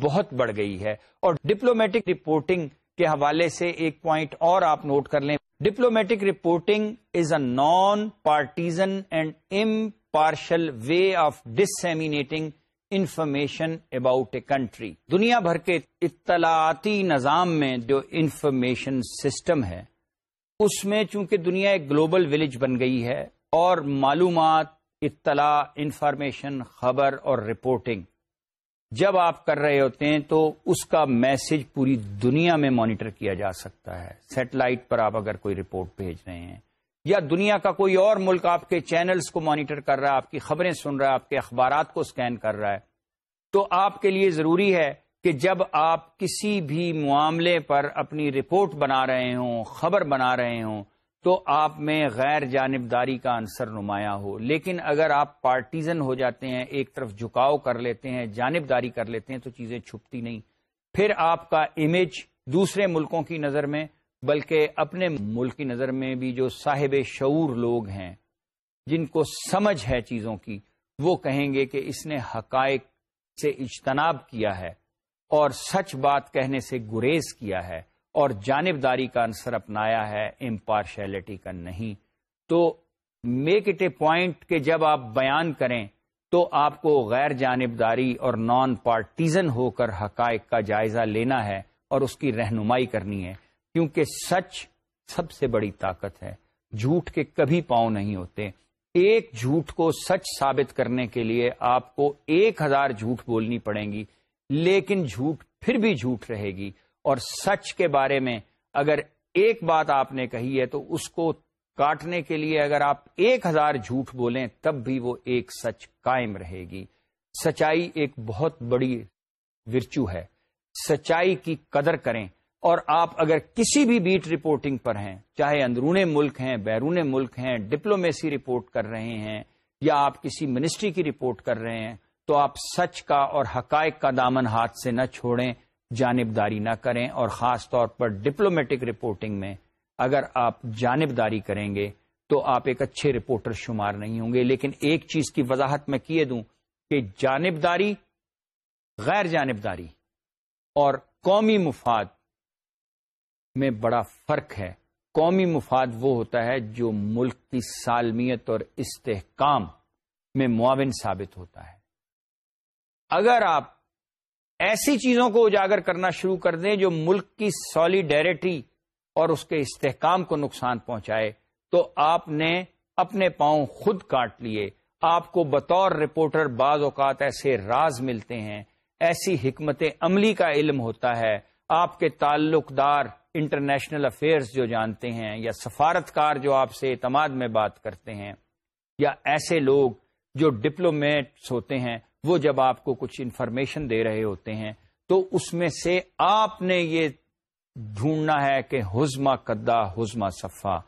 بہت بڑھ گئی ہے اور ڈپلومیٹک رپورٹنگ کے حوالے سے ایک پوائنٹ اور آپ نوٹ کر لیں۔ Diplomatic reporting is a nonpartisan and impartial way of disseminating information about a country دنیا بھر کے اطلاعاتی نظام میں جو انفارمیشن سسٹم ہے، اس میں چونکہ دنیا ایک گلوبل ولیج بن گئی ہے اور معلومات اطلاع، انفارمیشن، خبر اور رپورٹنگ۔ جب آپ کر رہے ہوتے ہیں تو اس کا میسج پوری دنیا میں مانیٹر کیا جا سکتا ہے۔ سیٹلائٹ پر آپ اگر کوئی رپورٹ بھیج رہے ہیں یا دنیا کا کوئی اور ملک آپ کے چینلز کو مانیٹر کر رہا ہے، آپ کی خبریں سن رہا ہے، آپ کے اخبارات کو سکین کر رہا ہے، تو آپ کے لیے ضروری ہے کہ جب آپ کسی بھی معاملے پر اپنی رپورٹ بنا رہے ہوں، خبر بنا رہے ہوں تو آپ میں غیر جانبداری کا عنصر نمایاں ہو۔ لیکن اگر آپ پارٹیزن ہو جاتے ہیں، ایک طرف جھکاؤ کر لیتے ہیں، جانبداری کر لیتے ہیں، تو چیزیں چھپتی نہیں۔ پھر آپ کا امیج دوسرے ملکوں کی نظر میں، بلکہ اپنے ملک کی نظر میں بھی جو صاحب شعور لوگ ہیں، جن کو سمجھ ہے چیزوں کی، وہ کہیں گے کہ اس نے حقائق سے اجتناب کیا ہے اور سچ بات کہنے سے گریز کیا ہے۔ اور جانبداری کا عنصر اپنایا ہے امپارشلٹی کا نہیں۔ تو میک اٹ اے پوائنٹ کہ جب آپ بیان کریں تو آپ کو غیر جانبداری اور نان پارٹیزن ہو کر حقائق کا جائزہ لینا ہے اور اس کی رہنمائی کرنی ہے۔ کیونکہ سچ سب سے بڑی طاقت ہے۔ جھوٹ کے کبھی پاؤں نہیں ہوتے۔ ایک جھوٹ کو سچ ثابت کرنے کے لیے آپ کو ایک ہزار جھوٹ بولنی پڑیں گی، لیکن جھوٹ پھر بھی جھوٹ رہے گی۔ اور سچ کے بارے میں اگر ایک بات آپ نے کہی ہے تو اس کو کاٹنے کے لیے اگر آپ ایک ہزار جھوٹ بولیں تب بھی وہ ایک سچ قائم رہے گی۔ سچائی ایک بہت بڑی ورچو ہے۔ سچائی کی قدر کریں۔ اور آپ اگر کسی بھی بیٹ رپورٹنگ پر ہیں، چاہے اندرون ملک ہیں بیرون ملک ہیں، ڈپلومیسی رپورٹ کر رہے ہیں یا آپ کسی منسٹری کی رپورٹ کر رہے ہیں، تو آپ سچ کا اور حقائق کا دامن ہاتھ سے نہ چھوڑیں۔ جانبداری نہ کریں اور خاص طور پر ڈپلومیٹک رپورٹنگ میں اگر آپ جانبداری کریں گے تو آپ ایک اچھے رپورٹر شمار نہیں ہوں گے، لیکن ایک چیز کی وضاحت میں کیے دوں کہ جانبداری غیر جانبداری اور قومی مفاد میں بڑا فرق ہے۔ قومی مفاد وہ ہوتا ہے جو ملک کی سالمیت اور استحکام میں معاون ثابت ہوتا ہے۔ اگر آپ ایسی چیزوں کو اجاگر کرنا شروع کر دیں جو ملک کی سالیڈیرٹی اور اس کے استحکام کو نقصان پہنچائے۔ تو آپ نے اپنے پاؤں خود کاٹ لیے۔ آپ کو بطور رپورٹر بعض اوقات ایسے راز ملتے ہیں۔ ایسی حکمت عملی کا علم ہوتا ہے۔ آپ کے تعلق دار انٹرنیشنل افیئرز جو جانتے ہیں یا سفارتکار جو آپ سے اعتماد میں بات کرتے ہیں۔ یا ایسے لوگ جو ڈپلومیٹس ہوتے ہیں۔ وہ جب آپ کو کچھ انفارمیشن دے رہے ہوتے ہیں، تو اس میں سے آپ نے یہ ڈھونڈنا ہے کہ حزمہ قدا حزمہ صفا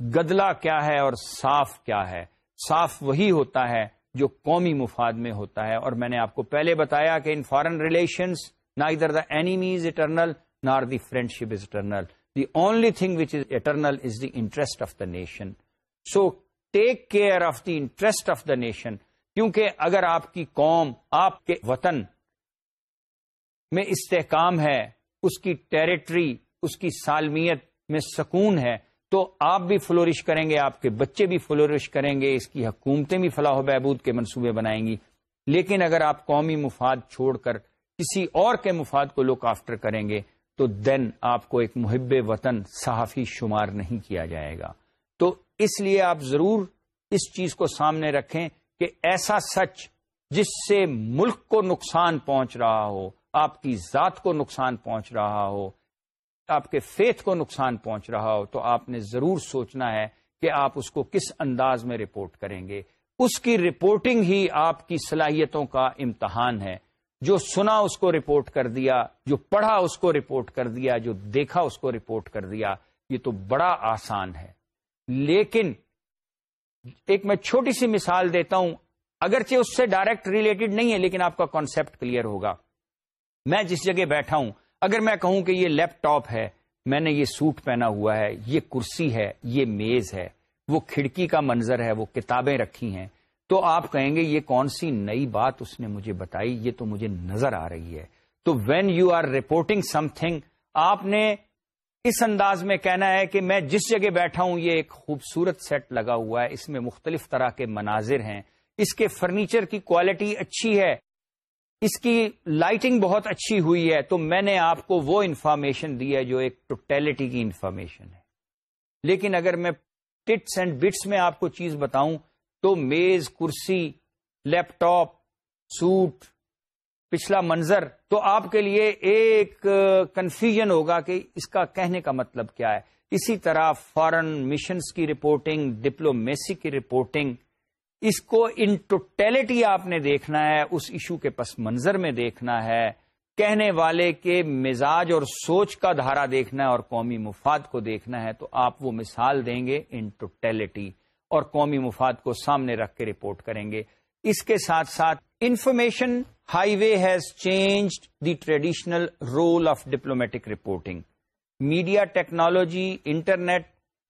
گدلا کیا ہے اور صاف کیا ہے؟ صاف وہی ہوتا ہے جو قومی مفاد میں ہوتا ہے۔ اور میں نے آپ کو پہلے بتایا کہ ان فارن ریلیشنس نا ادھر the enemies eternal nor the friendship is eternal the only thing which is eternal is the interest of the nation so take care of the interest of the nation کیونکہ اگر آپ کی قوم، آپ کے وطن میں استحکام ہے، اس کی ٹیریٹری اس کی سالمیت میں سکون ہے، تو آپ بھی فلورش کریں گے، آپ کے بچے بھی فلورش کریں گے، اس کی حکومتیں بھی فلاح و بہبود کے منصوبے بنائیں گی۔ لیکن اگر آپ قومی مفاد چھوڑ کر کسی اور کے مفاد کو لک آفٹر کریں گے، تو دین آپ کو ایک محب وطن، صحافی شمار نہیں کیا جائے گا۔ تو اس لیے آپ ضرور اس چیز کو سامنے رکھیں۔ کہ ایسا سچ جس سے ملک کو نقصان پہنچ رہا ہو، آپ کی ذات کو نقصان پہنچ رہا ہو، آپ کے فیتھ کو نقصان پہنچ رہا ہو، تو آپ نے ضرور سوچنا ہے کہ آپ اس کو کس انداز میں رپورٹ کریں گے۔ اس کی رپورٹنگ ہی آپ کی صلاحیتوں کا امتحان ہے۔ جو سنا اس کو رپورٹ کر دیا، جو پڑھا اس کو رپورٹ کر دیا، جو دیکھا اس کو رپورٹ کر دیا، یہ تو بڑا آسان ہے۔ لیکن ایک میں چھوٹی سی مثال دیتا ہوں، اگرچہ اس سے ڈائریکٹ ریلیٹڈ نہیں ہے، لیکن آپ کا کانسیپٹ کلیئر ہوگا۔ میں جس جگہ بیٹھا ہوں، اگر میں کہوں کہ یہ لیپ ٹاپ ہے، میں نے یہ سوٹ پہنا ہوا ہے، یہ کرسی ہے، یہ میز ہے، وہ کھڑکی کا منظر ہے، وہ کتابیں رکھی ہیں، تو آپ کہیں گے یہ کون سی نئی بات اس نے مجھے بتائی، یہ تو مجھے نظر آ رہی ہے۔ تو when you are reporting something آپ نے اس انداز میں کہنا ہے کہ میں جس جگہ بیٹھا ہوں، یہ ایک خوبصورت سیٹ لگا ہوا ہے۔ اس میں مختلف طرح کے مناظر ہیں۔ اس کے فرنیچر کی کوالٹی اچھی ہے۔ اس کی لائٹنگ بہت اچھی ہوئی ہے۔ تو میں نے آپ کو وہ انفارمیشن دی ہے جو ایک ٹوٹیلٹی کی انفارمیشن ہے۔ لیکن اگر میں ٹٹس اینڈ بٹس میں آپ کو چیز بتاؤں، تو میز، کرسی لیپ ٹاپ سوٹ پچھلا منظر تو آپ کے لیے ایک کنفیوژن ہوگا کہ اس کا کہنے کا مطلب کیا ہے۔ اسی طرح فارن مشنز کی رپورٹنگ ڈپلومیسی کی رپورٹنگ اس کو ان ٹوٹیلٹی آپ نے دیکھنا ہے، اس ایشو کے پس منظر میں دیکھنا ہے۔ کہنے والے کے مزاج اور سوچ کا دھارا دیکھنا ہے اور قومی مفاد کو دیکھنا ہے، تو آپ وہ مثال دیں گے ان ٹوٹیلٹی اور قومی مفاد کو سامنے رکھ کے رپورٹ کریں گے۔ اس کے ساتھ ساتھ information highway has changed the traditional role of diplomatic reporting media technology internet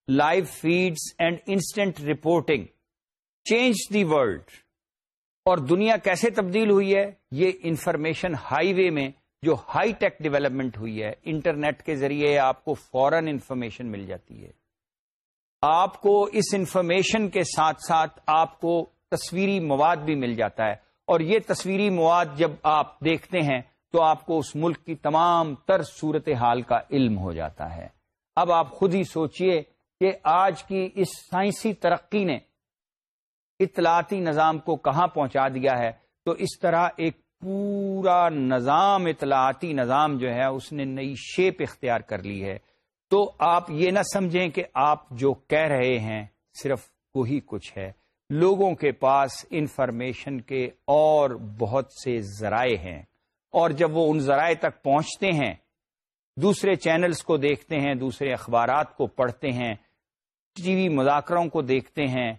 live feeds and instant reporting change the world اور دنیا کیسے تبدیل ہوئی ہے؟ یہ انفارمیشن ہائی وے میں جو ہائی ٹیک ڈیولپمنٹ ہوئی ہے انٹرنیٹ کے ذریعے آپ کو فورن انفارمیشن مل جاتی ہے۔ آپ کو اس انفارمیشن کے ساتھ ساتھ آپ کو تصویری مواد بھی مل جاتا ہے۔ اور یہ تصویری مواد جب آپ دیکھتے ہیں تو آپ کو اس ملک کی تمام تر صورت حال کا علم ہو جاتا ہے۔ اب آپ خود ہی سوچئے کہ آج کی اس سائنسی ترقی نے اطلاعاتی نظام کو کہاں پہنچا دیا ہے، تو اس طرح ایک پورا نظام، اطلاعاتی نظام جو ہے، اس نے نئی شیپ اختیار کر لی ہے۔ تو آپ یہ نہ سمجھیں کہ آپ جو کہہ رہے ہیں صرف وہی کچھ ہے۔ لوگوں کے پاس انفارمیشن کے اور بہت سے ذرائع ہیں اور جب وہ ان ذرائع تک پہنچتے ہیں، دوسرے چینلز کو دیکھتے ہیں، دوسرے اخبارات کو پڑھتے ہیں، ٹی وی مذاکروں کو دیکھتے ہیں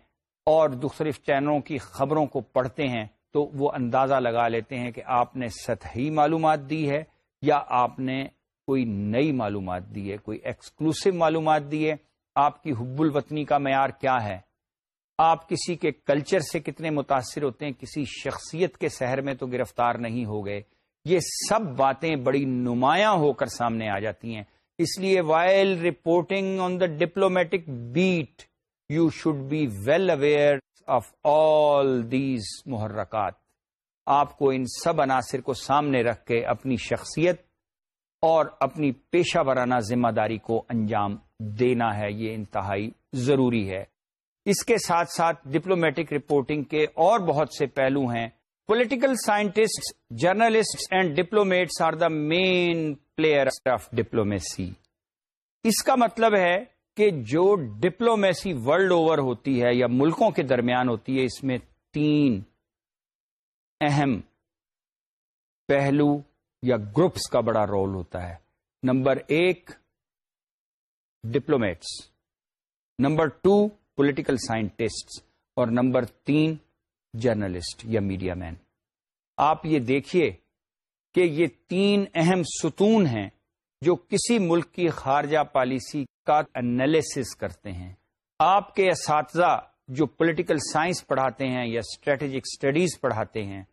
اور مختلف چینلوں کی خبروں کو پڑھتے ہیں، تو وہ اندازہ لگا لیتے ہیں کہ آپ نے سطحی معلومات دی ہے یا آپ نے کوئی نئی معلومات دی ہے، کوئی ایکسکلوسو معلومات دی ہے۔ آپ کی حب الوطنی کا معیار کیا ہے؟ آپ کسی کے کلچر سے کتنے متاثر ہوتے ہیں، کسی شخصیت کے سحر میں تو گرفتار نہیں ہو گئے۔ یہ سب باتیں بڑی نمایاں ہو کر سامنے آ جاتی ہیں۔ اس لیے while reporting on the diplomatic beat you should be well aware of all these محرکات آپ کو ان سب عناصر کو سامنے رکھ کے اپنی شخصیت اور اپنی پیشہ ورانہ ذمہ داری کو انجام دینا ہے، یہ انتہائی ضروری ہے۔ اس کے ساتھ ساتھ ڈپلومیٹک رپورٹنگ کے اور بہت سے پہلو ہیں۔ Political scientist journalist and diplomats are the main player of diplomacy اس کا مطلب ہے کہ جو ڈپلومیسی ورلڈ اوور ہوتی ہے یا ملکوں کے درمیان ہوتی ہے، اس میں تین اہم پہلو یا گروپس کا بڑا رول ہوتا ہے۔ نمبر ایک diplomats number two political scientist اور نمبر تین جرنلسٹ یا میڈیا مین آپ یہ دیکھیے کہ یہ تین اہم ستون ہیں جو کسی ملک کی خارجہ پالیسی کا انالیسس کرتے ہیں. آپ کے اساتذہ جو پولیٹیکل سائنس پڑھاتے ہیں یا اسٹریٹجک اسٹڈیز پڑھاتے ہیں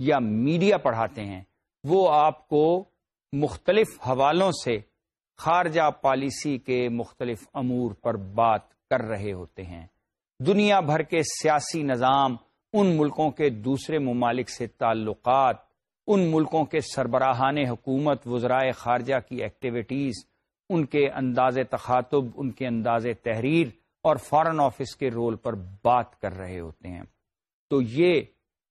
یا میڈیا پڑھاتے ہیں، وہ آپ کو مختلف حوالوں سے خارجہ پالیسی کے مختلف امور پر بات کر رہے ہوتے ہیں۔ دنیا بھر کے سیاسی نظام ان ملکوں کے دوسرے ممالک سے تعلقات، ان ملکوں کے سربراہان حکومت وزرائے خارجہ کی ایکٹیویٹیز ان کے انداز تخاتب ان کے انداز تحریر اور فارن آفس کے رول پر بات کر رہے ہوتے ہیں۔ تو یہ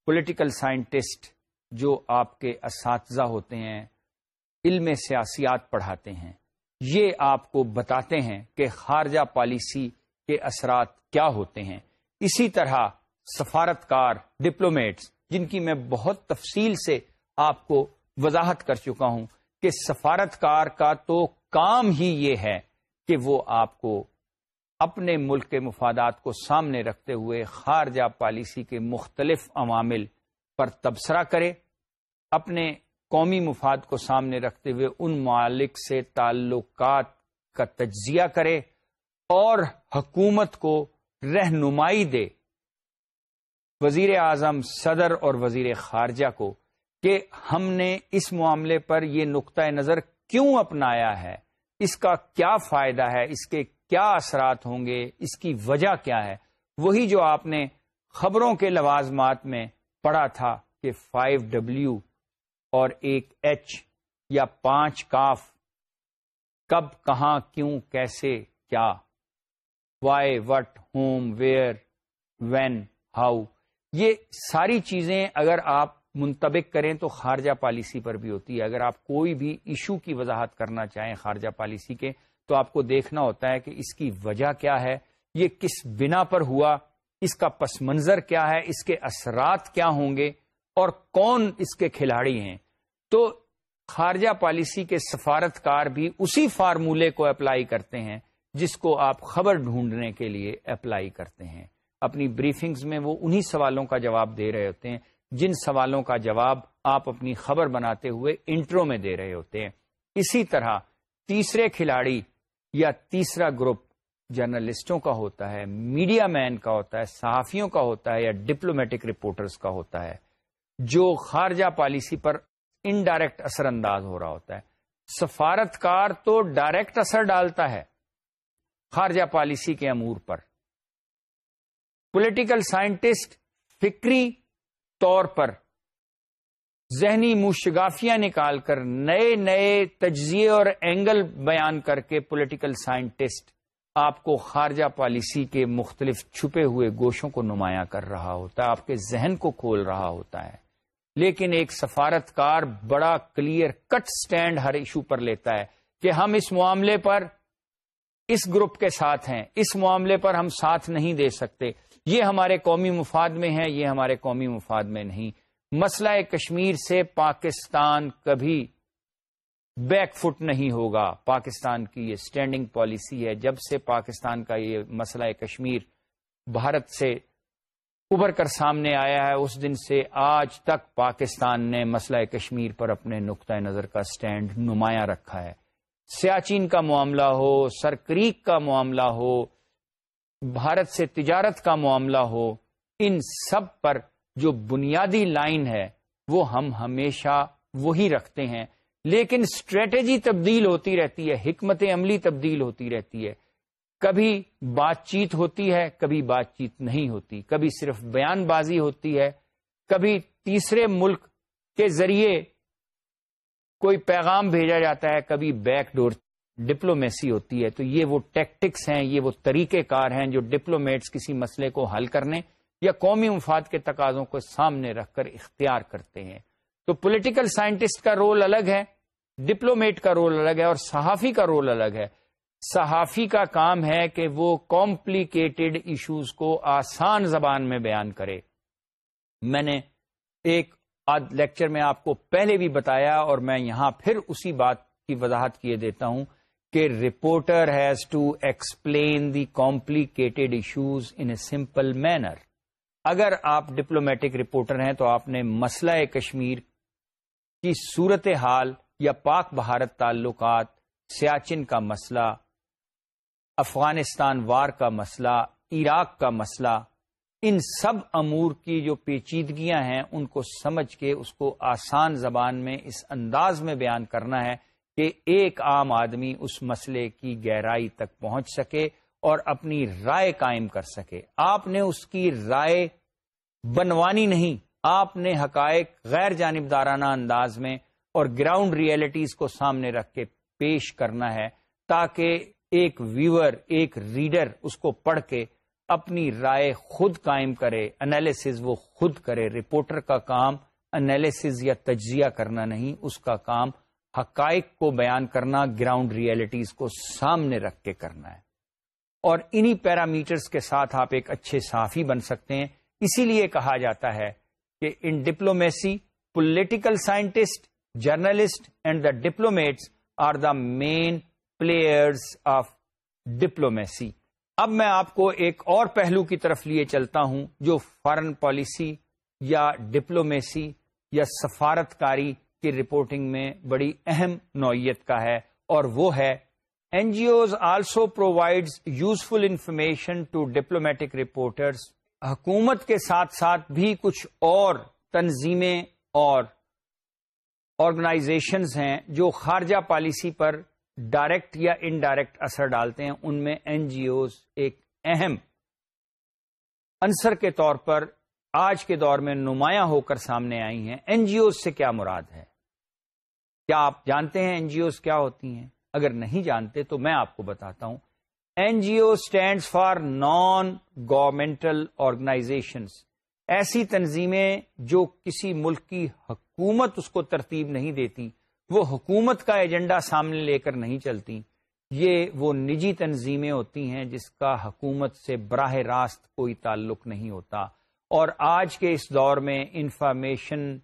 پولیٹیکل سائنٹسٹ جو آپ کے اساتذہ ہوتے ہیں، علم سیاسیات پڑھاتے ہیں، یہ آپ کو بتاتے ہیں کہ خارجہ پالیسی کے اثرات کیا ہوتے ہیں۔ اسی طرح سفارتکار ڈپلومیٹس، جن کی میں بہت تفصیل سے آپ کو وضاحت کر چکا ہوں کہ سفارتکار کا تو کام ہی یہ ہے کہ وہ آپ کو اپنے ملک کے مفادات کو سامنے رکھتے ہوئے خارجہ پالیسی کے مختلف عوامل پر تبصرہ کرے، اپنے قومی مفاد کو سامنے رکھتے ہوئے ان مالک سے تعلقات کا تجزیہ کرے اور حکومت کو رہنمائی دے۔ وزیر اعظم صدر اور وزیر خارجہ کو کہ ہم نے اس معاملے پر یہ نقطۂ نظر کیوں اپنایا ہے؟ اس کا کیا فائدہ ہے؟ اس کے کیا اثرات ہوں گے؟ اس کی وجہ کیا ہے؟ وہی جو آپ نے خبروں کے لوازمات میں پڑھا تھا کہ فائیو ڈبلو اور ایک ایچ یا پانچ کاف، کب، کہاں، کیوں، کیسے، کیا۔ Why, what, whom, where, when, how, یہ ساری چیزیں اگر آپ منتبک کریں تو خارجہ پالیسی پر بھی ہوتی ہے۔ اگر آپ کوئی بھی ایشو کی وضاحت کرنا چاہیں خارجہ پالیسی کے، تو آپ کو دیکھنا ہوتا ہے کہ اس کی وجہ کیا ہے، یہ کس بنا پر ہوا، اس کا پس منظر کیا ہے، اس کے اثرات کیا ہوں گے، اور کون اس کے کھلاڑی ہیں۔ تو خارجہ پالیسی کے سفارتکار بھی اسی فارمولے کو اپلائی کرتے ہیں جس کو آپ خبر ڈھونڈنے کے لیے اپلائی کرتے ہیں۔ اپنی بریفنگز میں وہ انہی سوالوں کا جواب دے رہے ہوتے ہیں، جن سوالوں کا جواب آپ اپنی خبر بناتے ہوئے انٹرو میں دے رہے ہوتے ہیں۔ اسی طرح تیسرے کھلاڑی یا تیسرا گروپ جرنلسٹوں کا ہوتا ہے میڈیا مین کا ہوتا ہے، صحافیوں کا ہوتا ہے یا ڈپلومیٹک رپورٹرز کا ہوتا ہے۔ جو خارجہ پالیسی پر انڈائریکٹ اثر انداز ہو رہا ہوتا ہے۔ سفارتکار تو ڈائریکٹ اثر ڈالتا ہے۔ خارجہ پالیسی کے امور پر۔ پولیٹیکل سائنٹسٹ فکری طور پر ذہنی مشگافیاں نکال کر نئے نئے تجزیے اور اینگل بیان کر کے پولیٹیکل سائنٹسٹ آپ کو خارجہ پالیسی کے مختلف چھپے ہوئے گوشوں کو نمایاں کر رہا ہوتا ہے، آپ کے ذہن کو کھول رہا ہوتا ہے۔ لیکن ایک سفارتکار بڑا کلیئر کٹ سٹینڈ ہر ایشو پر لیتا ہے کہ ہم اس معاملے پر اس گروپ کے ساتھ ہیں، اس معاملے پر ہم ساتھ نہیں دے سکتے۔ یہ ہمارے قومی مفاد میں ہے یہ ہمارے قومی مفاد میں نہیں۔ مسئلہ کشمیر سے پاکستان کبھی بیک فٹ نہیں ہوگا۔ پاکستان کی یہ سٹینڈنگ پالیسی ہے۔ جب سے پاکستان کا یہ مسئلہ کشمیر بھارت سے ابھر کر سامنے آیا ہے، اس دن سے آج تک پاکستان نے مسئلہ کشمیر پر اپنے نقطۂ نظر کا سٹینڈ نمایاں رکھا ہے۔ سیاچین کا معاملہ ہو، سرکریک کا معاملہ ہو، بھارت سے تجارت کا معاملہ ہو، ان سب پر جو بنیادی لائن ہے، وہ ہم ہمیشہ وہی رکھتے ہیں۔ لیکن اسٹریٹجی تبدیل ہوتی رہتی ہے، حکمت عملی تبدیل ہوتی رہتی ہے۔ کبھی بات چیت ہوتی ہے، کبھی بات چیت نہیں ہوتی۔ کبھی صرف بیان بازی ہوتی ہے، کبھی تیسرے ملک کے ذریعے کوئی پیغام بھیجا جاتا ہے، کبھی بیک ڈور ڈپلومیسی ہوتی ہے، تو یہ وہ ٹیکٹکس ہیں، یہ وہ طریقہ کار ہیں جو ڈپلومیٹس کسی مسئلے کو حل کرنے یا قومی مفاد کے تقاضوں کو سامنے رکھ کر اختیار کرتے ہیں۔ تو پولیٹیکل سائنٹسٹ کا رول الگ ہے ڈپلومیٹ کا رول الگ ہے اور صحافی کا رول الگ ہے۔ صحافی کا کام ہے کہ وہ کمپلیکیٹڈ ایشوز کو آسان زبان میں بیان کرے۔ میں نے ایک آدھ لیکچر میں آپ کو پہلے بھی بتایا اور میں یہاں پھر اسی بات کی وضاحت کیے دیتا ہوں کہ reporter has to explain the complicated issues in a simple manner اگر آپ ڈپلومیٹک رپورٹر ہیں تو آپ نے مسئلہ کشمیر کی صورت حال یا پاک بھارت تعلقات، سیاچن کا مسئلہ، افغانستان وار کا مسئلہ، عراق کا مسئلہ ان سب امور کی جو پیچیدگیاں ہیں، ان کو سمجھ کے اس کو آسان زبان میں، اس انداز میں بیان کرنا ہے کہ ایک عام آدمی اس مسئلے کی گہرائی تک پہنچ سکے اور اپنی رائے قائم کر سکے۔ آپ نے اس کی رائے بنوانی نہیں، آپ نے حقائق غیر جانبدارانہ انداز میں اور گراؤنڈ ریئلٹیز کو سامنے رکھ کے پیش کرنا ہے تاکہ ایک ویور، ایک ریڈر اس کو پڑھ کے اپنی رائے خود قائم کرے انالیسز وہ خود کرے۔ رپورٹر کا کام انالیسز یا تجزیہ کرنا نہیں، اس کا کام حقائق کو بیان کرنا گراؤنڈ ریئلٹیز کو سامنے رکھ کے کرنا ہے۔ اور انہی پیرامیٹرز کے ساتھ آپ ایک اچھے صحافی بن سکتے ہیں۔ اسی لیے کہا جاتا ہے کہ in diplomacy political scientist journalist and the diplomats are the main players of diplomacy اب میں آپ کو ایک اور پہلو کی طرف لیے چلتا ہوں، جو فارن پالیسی یا ڈپلومیسی یا سفارت کاری کی رپورٹنگ میں بڑی اہم نوعیت کا ہے، اور وہ ہے N G Os also provide useful information to diplomatic reporters حکومت کے ساتھ ساتھ بھی کچھ اور تنظیمیں اور آرگنائزیشنز ہیں جو خارجہ پالیسی پر ڈائریکٹ یا انڈائریکٹ اثر ڈالتے ہیں، ان میں این جی اوز ایک اہم عنصر کے طور پر آج کے دور میں نمایاں ہو کر سامنے آئی ہیں۔ این جی اوز سے کیا مراد ہے؟ کیا آپ جانتے ہیں این جی اوز کیا ہوتی ہیں؟ اگر نہیں جانتے تو میں آپ کو بتاتا ہوں۔ N G O stands for non governmental organisations ایسی تنظیمیں جو کسی ملک کی حکومت اس کو ترتیب نہیں دیتی۔ وہ حکومت کا ایجنڈا سامنے لے کر نہیں چلتی۔ یہ وہ نجی تنظیمیں ہوتی ہیں جس کا حکومت سے براہ راست کوئی تعلق نہیں ہوتا۔ اور آج کے اس دور میں، انفارمیشن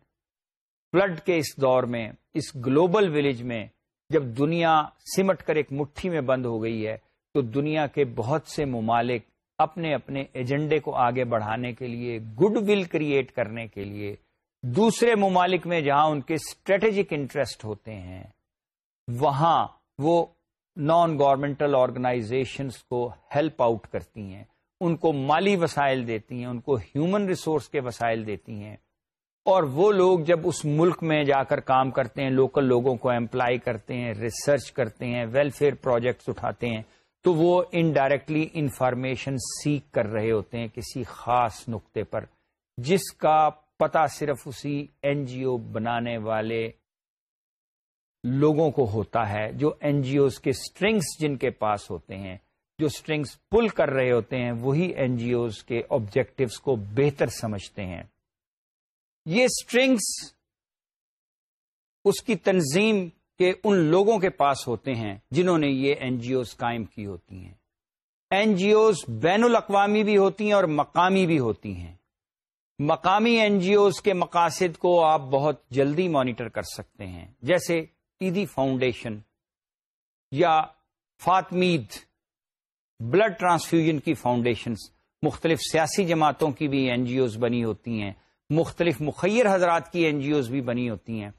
فلڈ کے اس دور میں، اس گلوبل ولیج میں، جب دنیا سمٹ کر ایک مٹھی میں بند ہو گئی ہے، تو دنیا کے بہت سے ممالک اپنے اپنے ایجنڈے کو آگے بڑھانے کے لیے، گڈ ول کریٹ کرنے کے لیے دوسرے ممالک میں جہاں ان کے اسٹریٹجک انٹرسٹ ہوتے ہیں، وہاں وہ نان گورمنٹل آرگنائزیشنس کو ہیلپ آؤٹ کرتی ہیں، ان کو مالی وسائل دیتی ہیں، ان کو ہیومن ریسورس کے وسائل دیتی ہیں۔ اور وہ لوگ جب اس ملک میں جا کر کام کرتے ہیں لوکل لوگوں کو امپلائی کرتے ہیں ریسرچ کرتے ہیں ویلفیئر پروجیکٹس اٹھاتے ہیں، تو وہ انڈائریکٹلی انفارمیشن سیکھ کر رہے ہوتے ہیں کسی خاص نقطے پر، جس کا پتا صرف اسی این جی او بنانے والے لوگوں کو ہوتا ہے جو این جی اوز کے اسٹرنگس جن کے پاس ہوتے ہیں، جو اسٹرنگس پل کر رہے ہوتے ہیں، وہی این جی اوز کے آبجیکٹوس کو بہتر سمجھتے ہیں۔ یہ اسٹرنگس اس کی تنظیم کہ ان لوگوں کے پاس ہوتے ہیں جنہوں نے یہ این جی اوز قائم کی ہوتی ہیں۔ این جی اوز بین الاقوامی بھی ہوتی ہیں اور مقامی بھی ہوتی ہیں۔ مقامی این جی اوز کے مقاصد کو آپ بہت جلدی مانیٹر کر سکتے ہیں۔ جیسے ایدی فاؤنڈیشن یا فاطمید، بلڈ ٹرانسفیوژن کی فاؤنڈیشنز، مختلف سیاسی جماعتوں کی بھی این جی اوز بنی ہوتی ہیں۔ مختلف مخیر حضرات کی این جی اوز بھی بنی ہوتی ہیں۔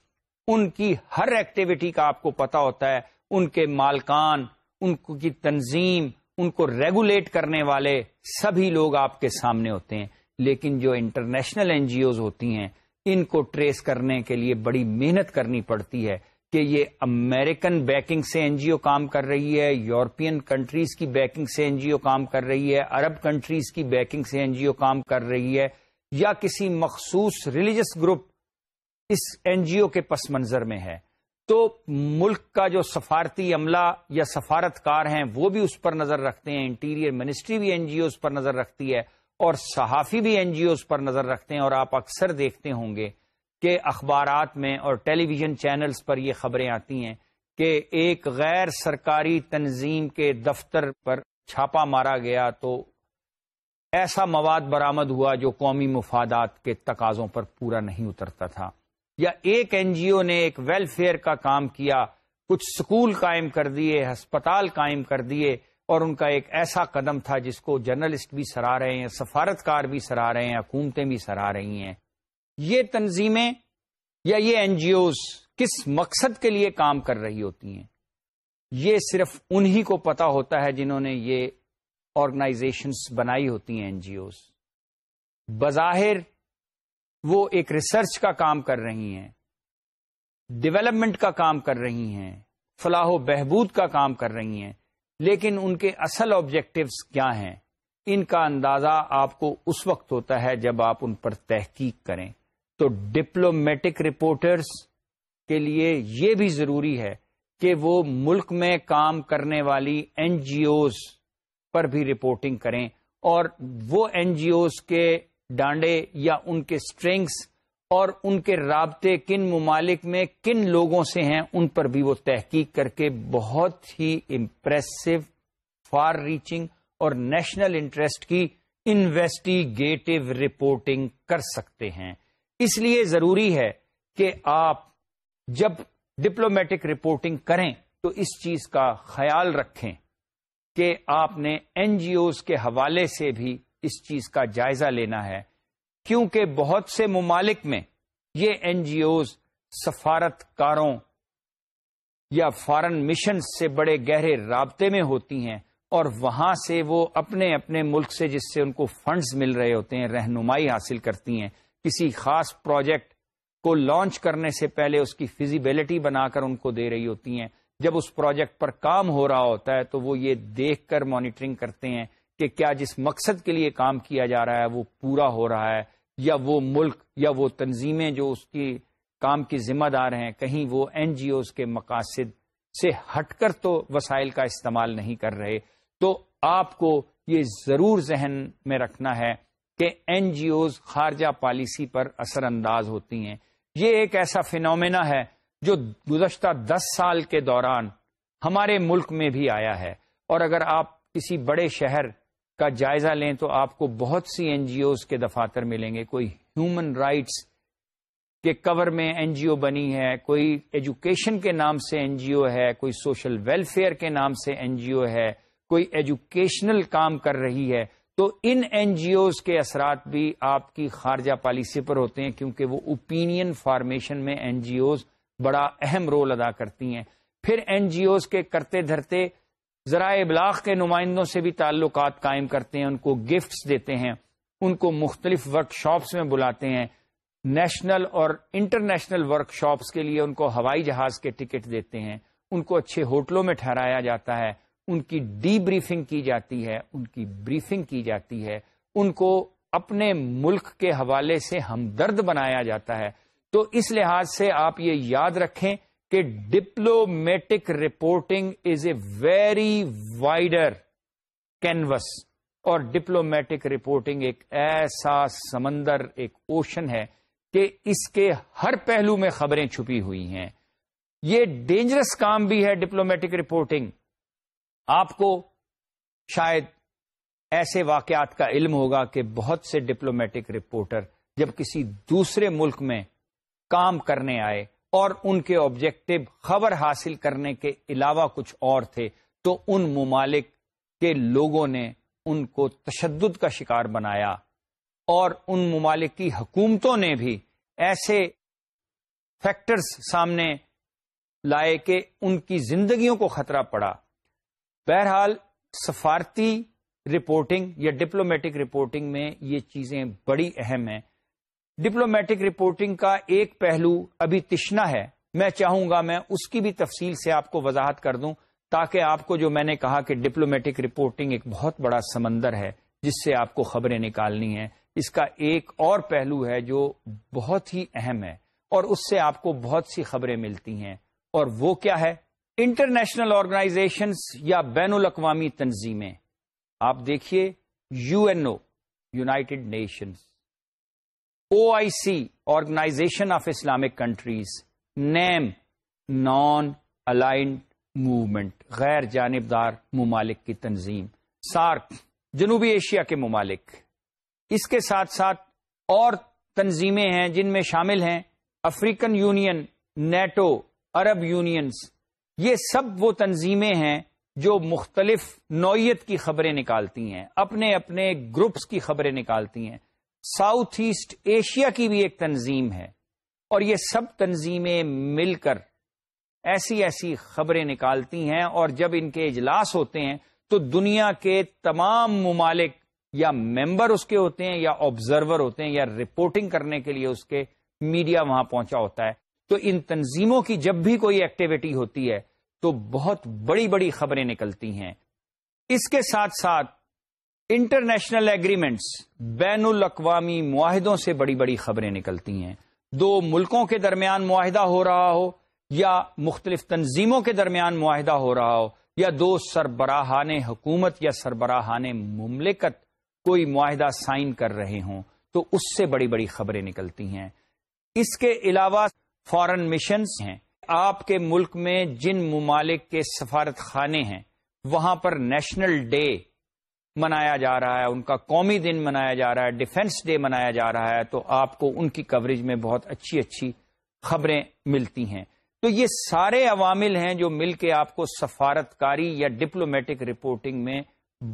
ان کی ہر ایکٹیویٹی کا آپ کو پتا ہوتا ہے، ان کے مالکان، ان کی تنظیم، ان کو ریگولیٹ کرنے والے سبھی لوگ آپ کے سامنے ہوتے ہیں۔ لیکن جو انٹرنیشنل این جی اوز ہوتی ہیں، ان کو ٹریس کرنے کے لیے بڑی محنت کرنی پڑتی ہے کہ یہ امریکن بیکنگ سے این جی او کام کر رہی ہے، یورپین کنٹریز کی بیکنگ سے این جی او کام کر رہی ہے، عرب کنٹریز کی بیکنگ سے این جی او کام کر رہی ہے، یا کسی مخصوص ریلیجس گروپ اس این جی او کے پس منظر میں ہے۔ تو ملک کا جو سفارتی عملہ یا سفارت کار ہیں، وہ بھی اس پر نظر رکھتے ہیں، انٹیریئر منسٹری بھی این جی اوز پر نظر رکھتی ہے۔ اور صحافی بھی این جی اوز پر نظر رکھتے ہیں اور آپ اکثر دیکھتے ہوں گے کہ اخبارات میں اور ٹیلی ویژن چینلز پر یہ خبریں آتی ہیں کہ ایک غیر سرکاری تنظیم کے دفتر پر چھاپا مارا گیا تو ایسا مواد برآمد ہوا جو قومی مفادات کے تقاضوں پر پورا نہیں اترتا تھا۔ یا ایک این جی او نے ایک ویلفیئر کا کام کیا، کچھ سکول قائم کر دیے، ہسپتال قائم کر دیے اور ان کا ایک ایسا قدم تھا جس کو جرنلسٹ بھی سرا رہے ہیں، سفارتکار بھی سرا رہے ہیں، حکومتیں بھی سرا رہی ہیں۔ یہ تنظیمیں یا یہ این جی اوز کس مقصد کے لیے کام کر رہی ہوتی ہیں؟ یہ صرف انہی کو پتا ہوتا ہے جنہوں نے یہ آرگنائزیشنس بنائی ہوتی ہیں این جی اوز بظاہر وہ ایک ریسرچ کا کام کر رہی ہیں ڈیولپمنٹ کا کام کر رہی ہیں، فلاح و بہبود کا کام کر رہی ہیں۔ لیکن ان کے اصل آبجیکٹوس کیا ہیں؟ ان کا اندازہ آپ کو اس وقت ہوتا ہے جب آپ ان پر تحقیق کریں۔ تو ڈپلومیٹک رپورٹرز کے لیے یہ بھی ضروری ہے کہ وہ ملک میں کام کرنے والی این جی اوز پر بھی رپورٹنگ کریں اور وہ این جی اوز کے ڈانڈے یا ان کے اسٹرنگس اور ان کے رابطے کن ممالک میں کن لوگوں سے ہیں، ان پر بھی وہ تحقیق کر کے بہت ہی امپریسو فار ریچنگ اور نیشنل انٹرسٹ کی انویسٹیگیٹو رپورٹنگ کر سکتے ہیں۔ اس لیے ضروری ہے کہ آپ جب ڈپلومیٹک رپورٹنگ کریں تو اس چیز کا خیال رکھیں کہ آپ نے این جی اوز کے حوالے سے بھی اس چیز کا جائزہ لینا ہے۔ کیونکہ بہت سے ممالک میں یہ این جی اوز سفارت کاروں یا فارن مشن سے بڑے گہرے رابطے میں ہوتی ہیں اور وہاں سے وہ اپنے اپنے ملک سے جس سے ان کو فنڈز مل رہے ہوتے ہیں، رہنمائی حاصل کرتی ہیں۔ کسی خاص پروجیکٹ کو لانچ کرنے سے پہلے اس کی فزیبلٹی بنا کر ان کو دے رہی ہوتی ہیں۔ جب اس پروجیکٹ پر کام ہو رہا ہوتا ہے تو وہ یہ دیکھ کر مانیٹرنگ کرتے ہیں کہ کیا جس مقصد کے لیے کام کیا جا رہا ہے وہ پورا ہو رہا ہے۔ یا وہ ملک یا وہ تنظیمیں جو اس کی کام کی ذمہ دار ہیں، کہیں وہ این جی اوز کے مقاصد سے ہٹ کر تو وسائل کا استعمال نہیں کر رہے۔ تو آپ کو یہ ضرور ذہن میں رکھنا ہے کہ این جی اوز خارجہ پالیسی پر اثر انداز ہوتی ہیں۔ یہ ایک ایسا فنومینا ہے جو گزشتہ دس سال کے دوران ہمارے ملک میں بھی آیا ہے۔ اور اگر آپ کسی بڑے شہر کا جائزہ لیں تو آپ کو بہت سی این جی اوز کے دفاتر ملیں گے۔ کوئی ہیومن رائٹس کے کور میں این جی او بنی ہے، کوئی ایجوکیشن کے نام سے این جی او ہے، کوئی سوشل ویلفیئر کے نام سے این جی او ہے، کوئی ایجوکیشنل کام کر رہی ہے۔ تو ان این جی اوز کے اثرات بھی آپ کی خارجہ پالیسی پر ہوتے ہیں، کیونکہ وہ اوپینین فارمیشن میں این جی اوز بڑا اہم رول ادا کرتی ہیں۔ پھر این جی اوز کے کرتے دھرتے ذرائع ابلاغ کے نمائندوں سے بھی تعلقات قائم کرتے ہیں، ان کو گفٹس دیتے ہیں، ان کو مختلف ورک شاپس میں بلاتے ہیں۔ نیشنل اور انٹرنیشنل ورک شاپس کے لیے ان کو ہوائی جہاز کے ٹکٹ دیتے ہیں۔ ان کو اچھے ہوٹلوں میں ٹھہرایا جاتا ہے۔ ان کی ڈی بریفنگ کی جاتی ہے، ان کی بریفنگ کی جاتی ہے۔ ان کو اپنے ملک کے حوالے سے ہمدرد بنایا جاتا ہے۔ تو اس لحاظ سے آپ یہ یاد رکھیں کہ diplomatic reporting is a very wider canvas اور ڈپلومیٹک رپورٹنگ ایک ایسا سمندر، ایک اوشن ہے کہ اس کے ہر پہلو میں خبریں چھپی ہوئی ہیں۔ یہ ڈینجرس کام بھی ہے ڈپلومیٹک رپورٹنگ۔ آپ کو شاید ایسے واقعات کا علم ہوگا کہ بہت سے ڈپلومیٹک رپورٹر جب کسی دوسرے ملک میں کام کرنے آئے اور ان کے آبجیکٹو خبر حاصل کرنے کے علاوہ کچھ اور تھے، تو ان ممالک کے لوگوں نے ان کو تشدد کا شکار بنایا۔ اور ان ممالک کی حکومتوں نے بھی ایسے فیکٹرز سامنے لائے کہ ان کی زندگیوں کو خطرہ پڑا۔ بہرحال، سفارتی رپورٹنگ یا ڈپلومیٹک رپورٹنگ میں یہ چیزیں بڑی اہم ہیں۔ ڈپلومیٹک رپورٹنگ کا ایک پہلو ابھی تشنا ہے۔ میں چاہوں گا میں اس کی بھی تفصیل سے آپ کو وضاحت کر دوں تاکہ آپ کو جو میں نے کہا کہ ڈپلومیٹک رپورٹنگ ایک بہت بڑا سمندر ہے جس سے آپ کو خبریں نکالنی ہیں، اس کا ایک اور پہلو ہے جو بہت ہی اہم ہے اور اس سے آپ کو بہت سی خبریں ملتی ہیں۔ اور وہ کیا ہے؟ انٹرنیشنل آرگنائزیشنس یا بین الاقوامی تنظیمیں۔ آپ دیکھیے U N O United Nations. O I C organisation of Islamic countries NAM non aligned movement غیر جانبدار ممالک کی تنظیم، سارک، جنوبی ایشیا کے ممالک۔ اس کے ساتھ ساتھ اور تنظیمیں ہیں جن میں شامل ہیں African union, NATO, Arab unions. یہ سب وہ تنظیمیں ہیں جو مختلف نوعیت کی خبریں نکالتی ہیں، اپنے اپنے گروپس کی خبریں نکالتی ہیں۔ ساؤتھ ایسٹ ایشیا کی بھی ایک تنظیم ہے اور یہ سب تنظیمیں مل کر ایسی ایسی خبریں نکالتی ہیں اور جب ان کے اجلاس ہوتے ہیں تو دنیا کے تمام ممالک یا ممبر اس کے ہوتے ہیں یا آبزرور ہوتے ہیں یا رپورٹنگ کرنے کے لیے اس کے میڈیا وہاں پہنچا ہوتا ہے۔ تو ان تنظیموں کی جب بھی کوئی ایکٹیویٹی ہوتی ہے تو بہت بڑی بڑی خبریں نکلتی ہیں۔ اس کے ساتھ ساتھ انٹرنیشنل ایگریمنٹس بین الاقوامی معاہدوں سے بڑی بڑی خبریں نکلتی ہیں۔ دو ملکوں کے درمیان معاہدہ ہو رہا ہو یا مختلف تنظیموں کے درمیان معاہدہ ہو رہا ہو یا دو سربراہان حکومت یا سربراہان مملکت کوئی معاہدہ سائن کر رہے ہوں تو اس سے بڑی بڑی خبریں نکلتی ہیں۔ اس کے علاوہ فارن مشنز ہیں۔ آپ کے ملک میں جن ممالک کے سفارت خانے ہیں، وہاں پر نیشنل ڈے منایا جا رہا ہے، ان کا قومی دن منایا جا رہا ہے ڈیفنس ڈے منایا جا رہا ہے، تو آپ کو ان کی کوریج میں بہت اچھی اچھی خبریں ملتی ہیں۔ تو یہ سارے عوامل ہیں جو مل کے آپ کو سفارت کاری یا ڈپلومیٹک رپورٹنگ میں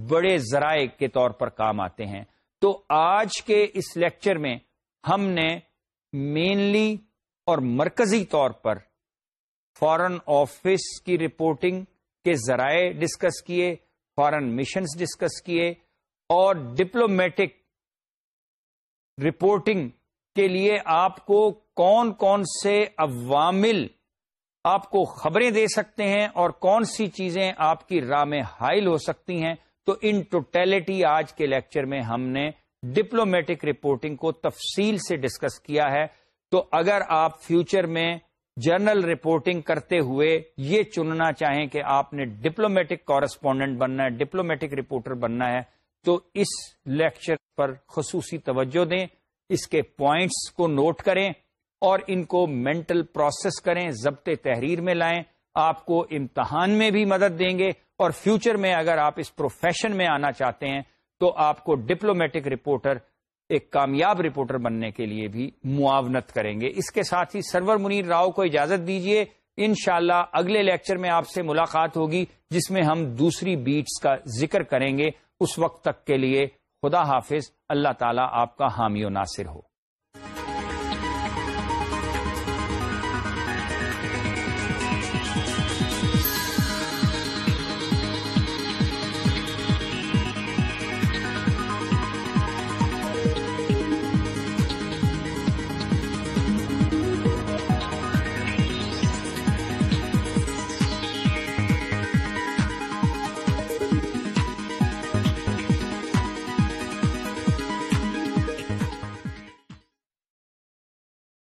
بڑے ذرائع کے طور پر کام آتے ہیں۔ تو آج کے اس لیکچر میں ہم نے مینلی اور مرکزی طور پر فارن آفس کی رپورٹنگ کے ذرائع ڈسکس کیے۔ فارن مشنز ڈسکس کیے اور ڈپلومیٹک رپورٹنگ کے لیے آپ کو کون کون سے عوامل آپ کو خبریں دے سکتے ہیں اور کون سی چیزیں آپ کی راہ میں حائل ہو سکتی ہیں، تو ان ٹوٹیلٹی آج کے لیکچر میں ہم نے ڈپلومیٹک رپورٹنگ کو تفصیل سے ڈسکس کیا ہے۔ تو اگر آپ فیوچر میں جرنل رپورٹنگ کرتے ہوئے یہ چننا چاہیں کہ آپ نے ڈپلومیٹک کورسپونڈنٹ بننا ہے، ڈپلومیٹک رپورٹر بننا ہے، تو اس لیکچر پر خصوصی توجہ دیں، اس کے پوائنٹس کو نوٹ کریں اور ان کو مینٹل پروسیس کریں، ضبط تحریر میں لائیں، آپ کو امتحان میں بھی مدد دیں گے اور فیوچر میں اگر آپ اس پروفیشن میں آنا چاہتے ہیں تو آپ کو ڈپلومیٹک رپورٹر ایک کامیاب رپورٹر بننے کے لیے بھی معاونت کریں گے۔ اس کے ساتھ ہی سرور منیر راؤ کو اجازت دیجیے انشاءاللہ اگلے لیکچر میں آپ سے ملاقات ہوگی، جس میں ہم دوسری بیٹس کا ذکر کریں گے۔ اس وقت تک کے لیے خدا حافظ۔ اللہ تعالیٰ آپ کا حامی و ناصر ہو۔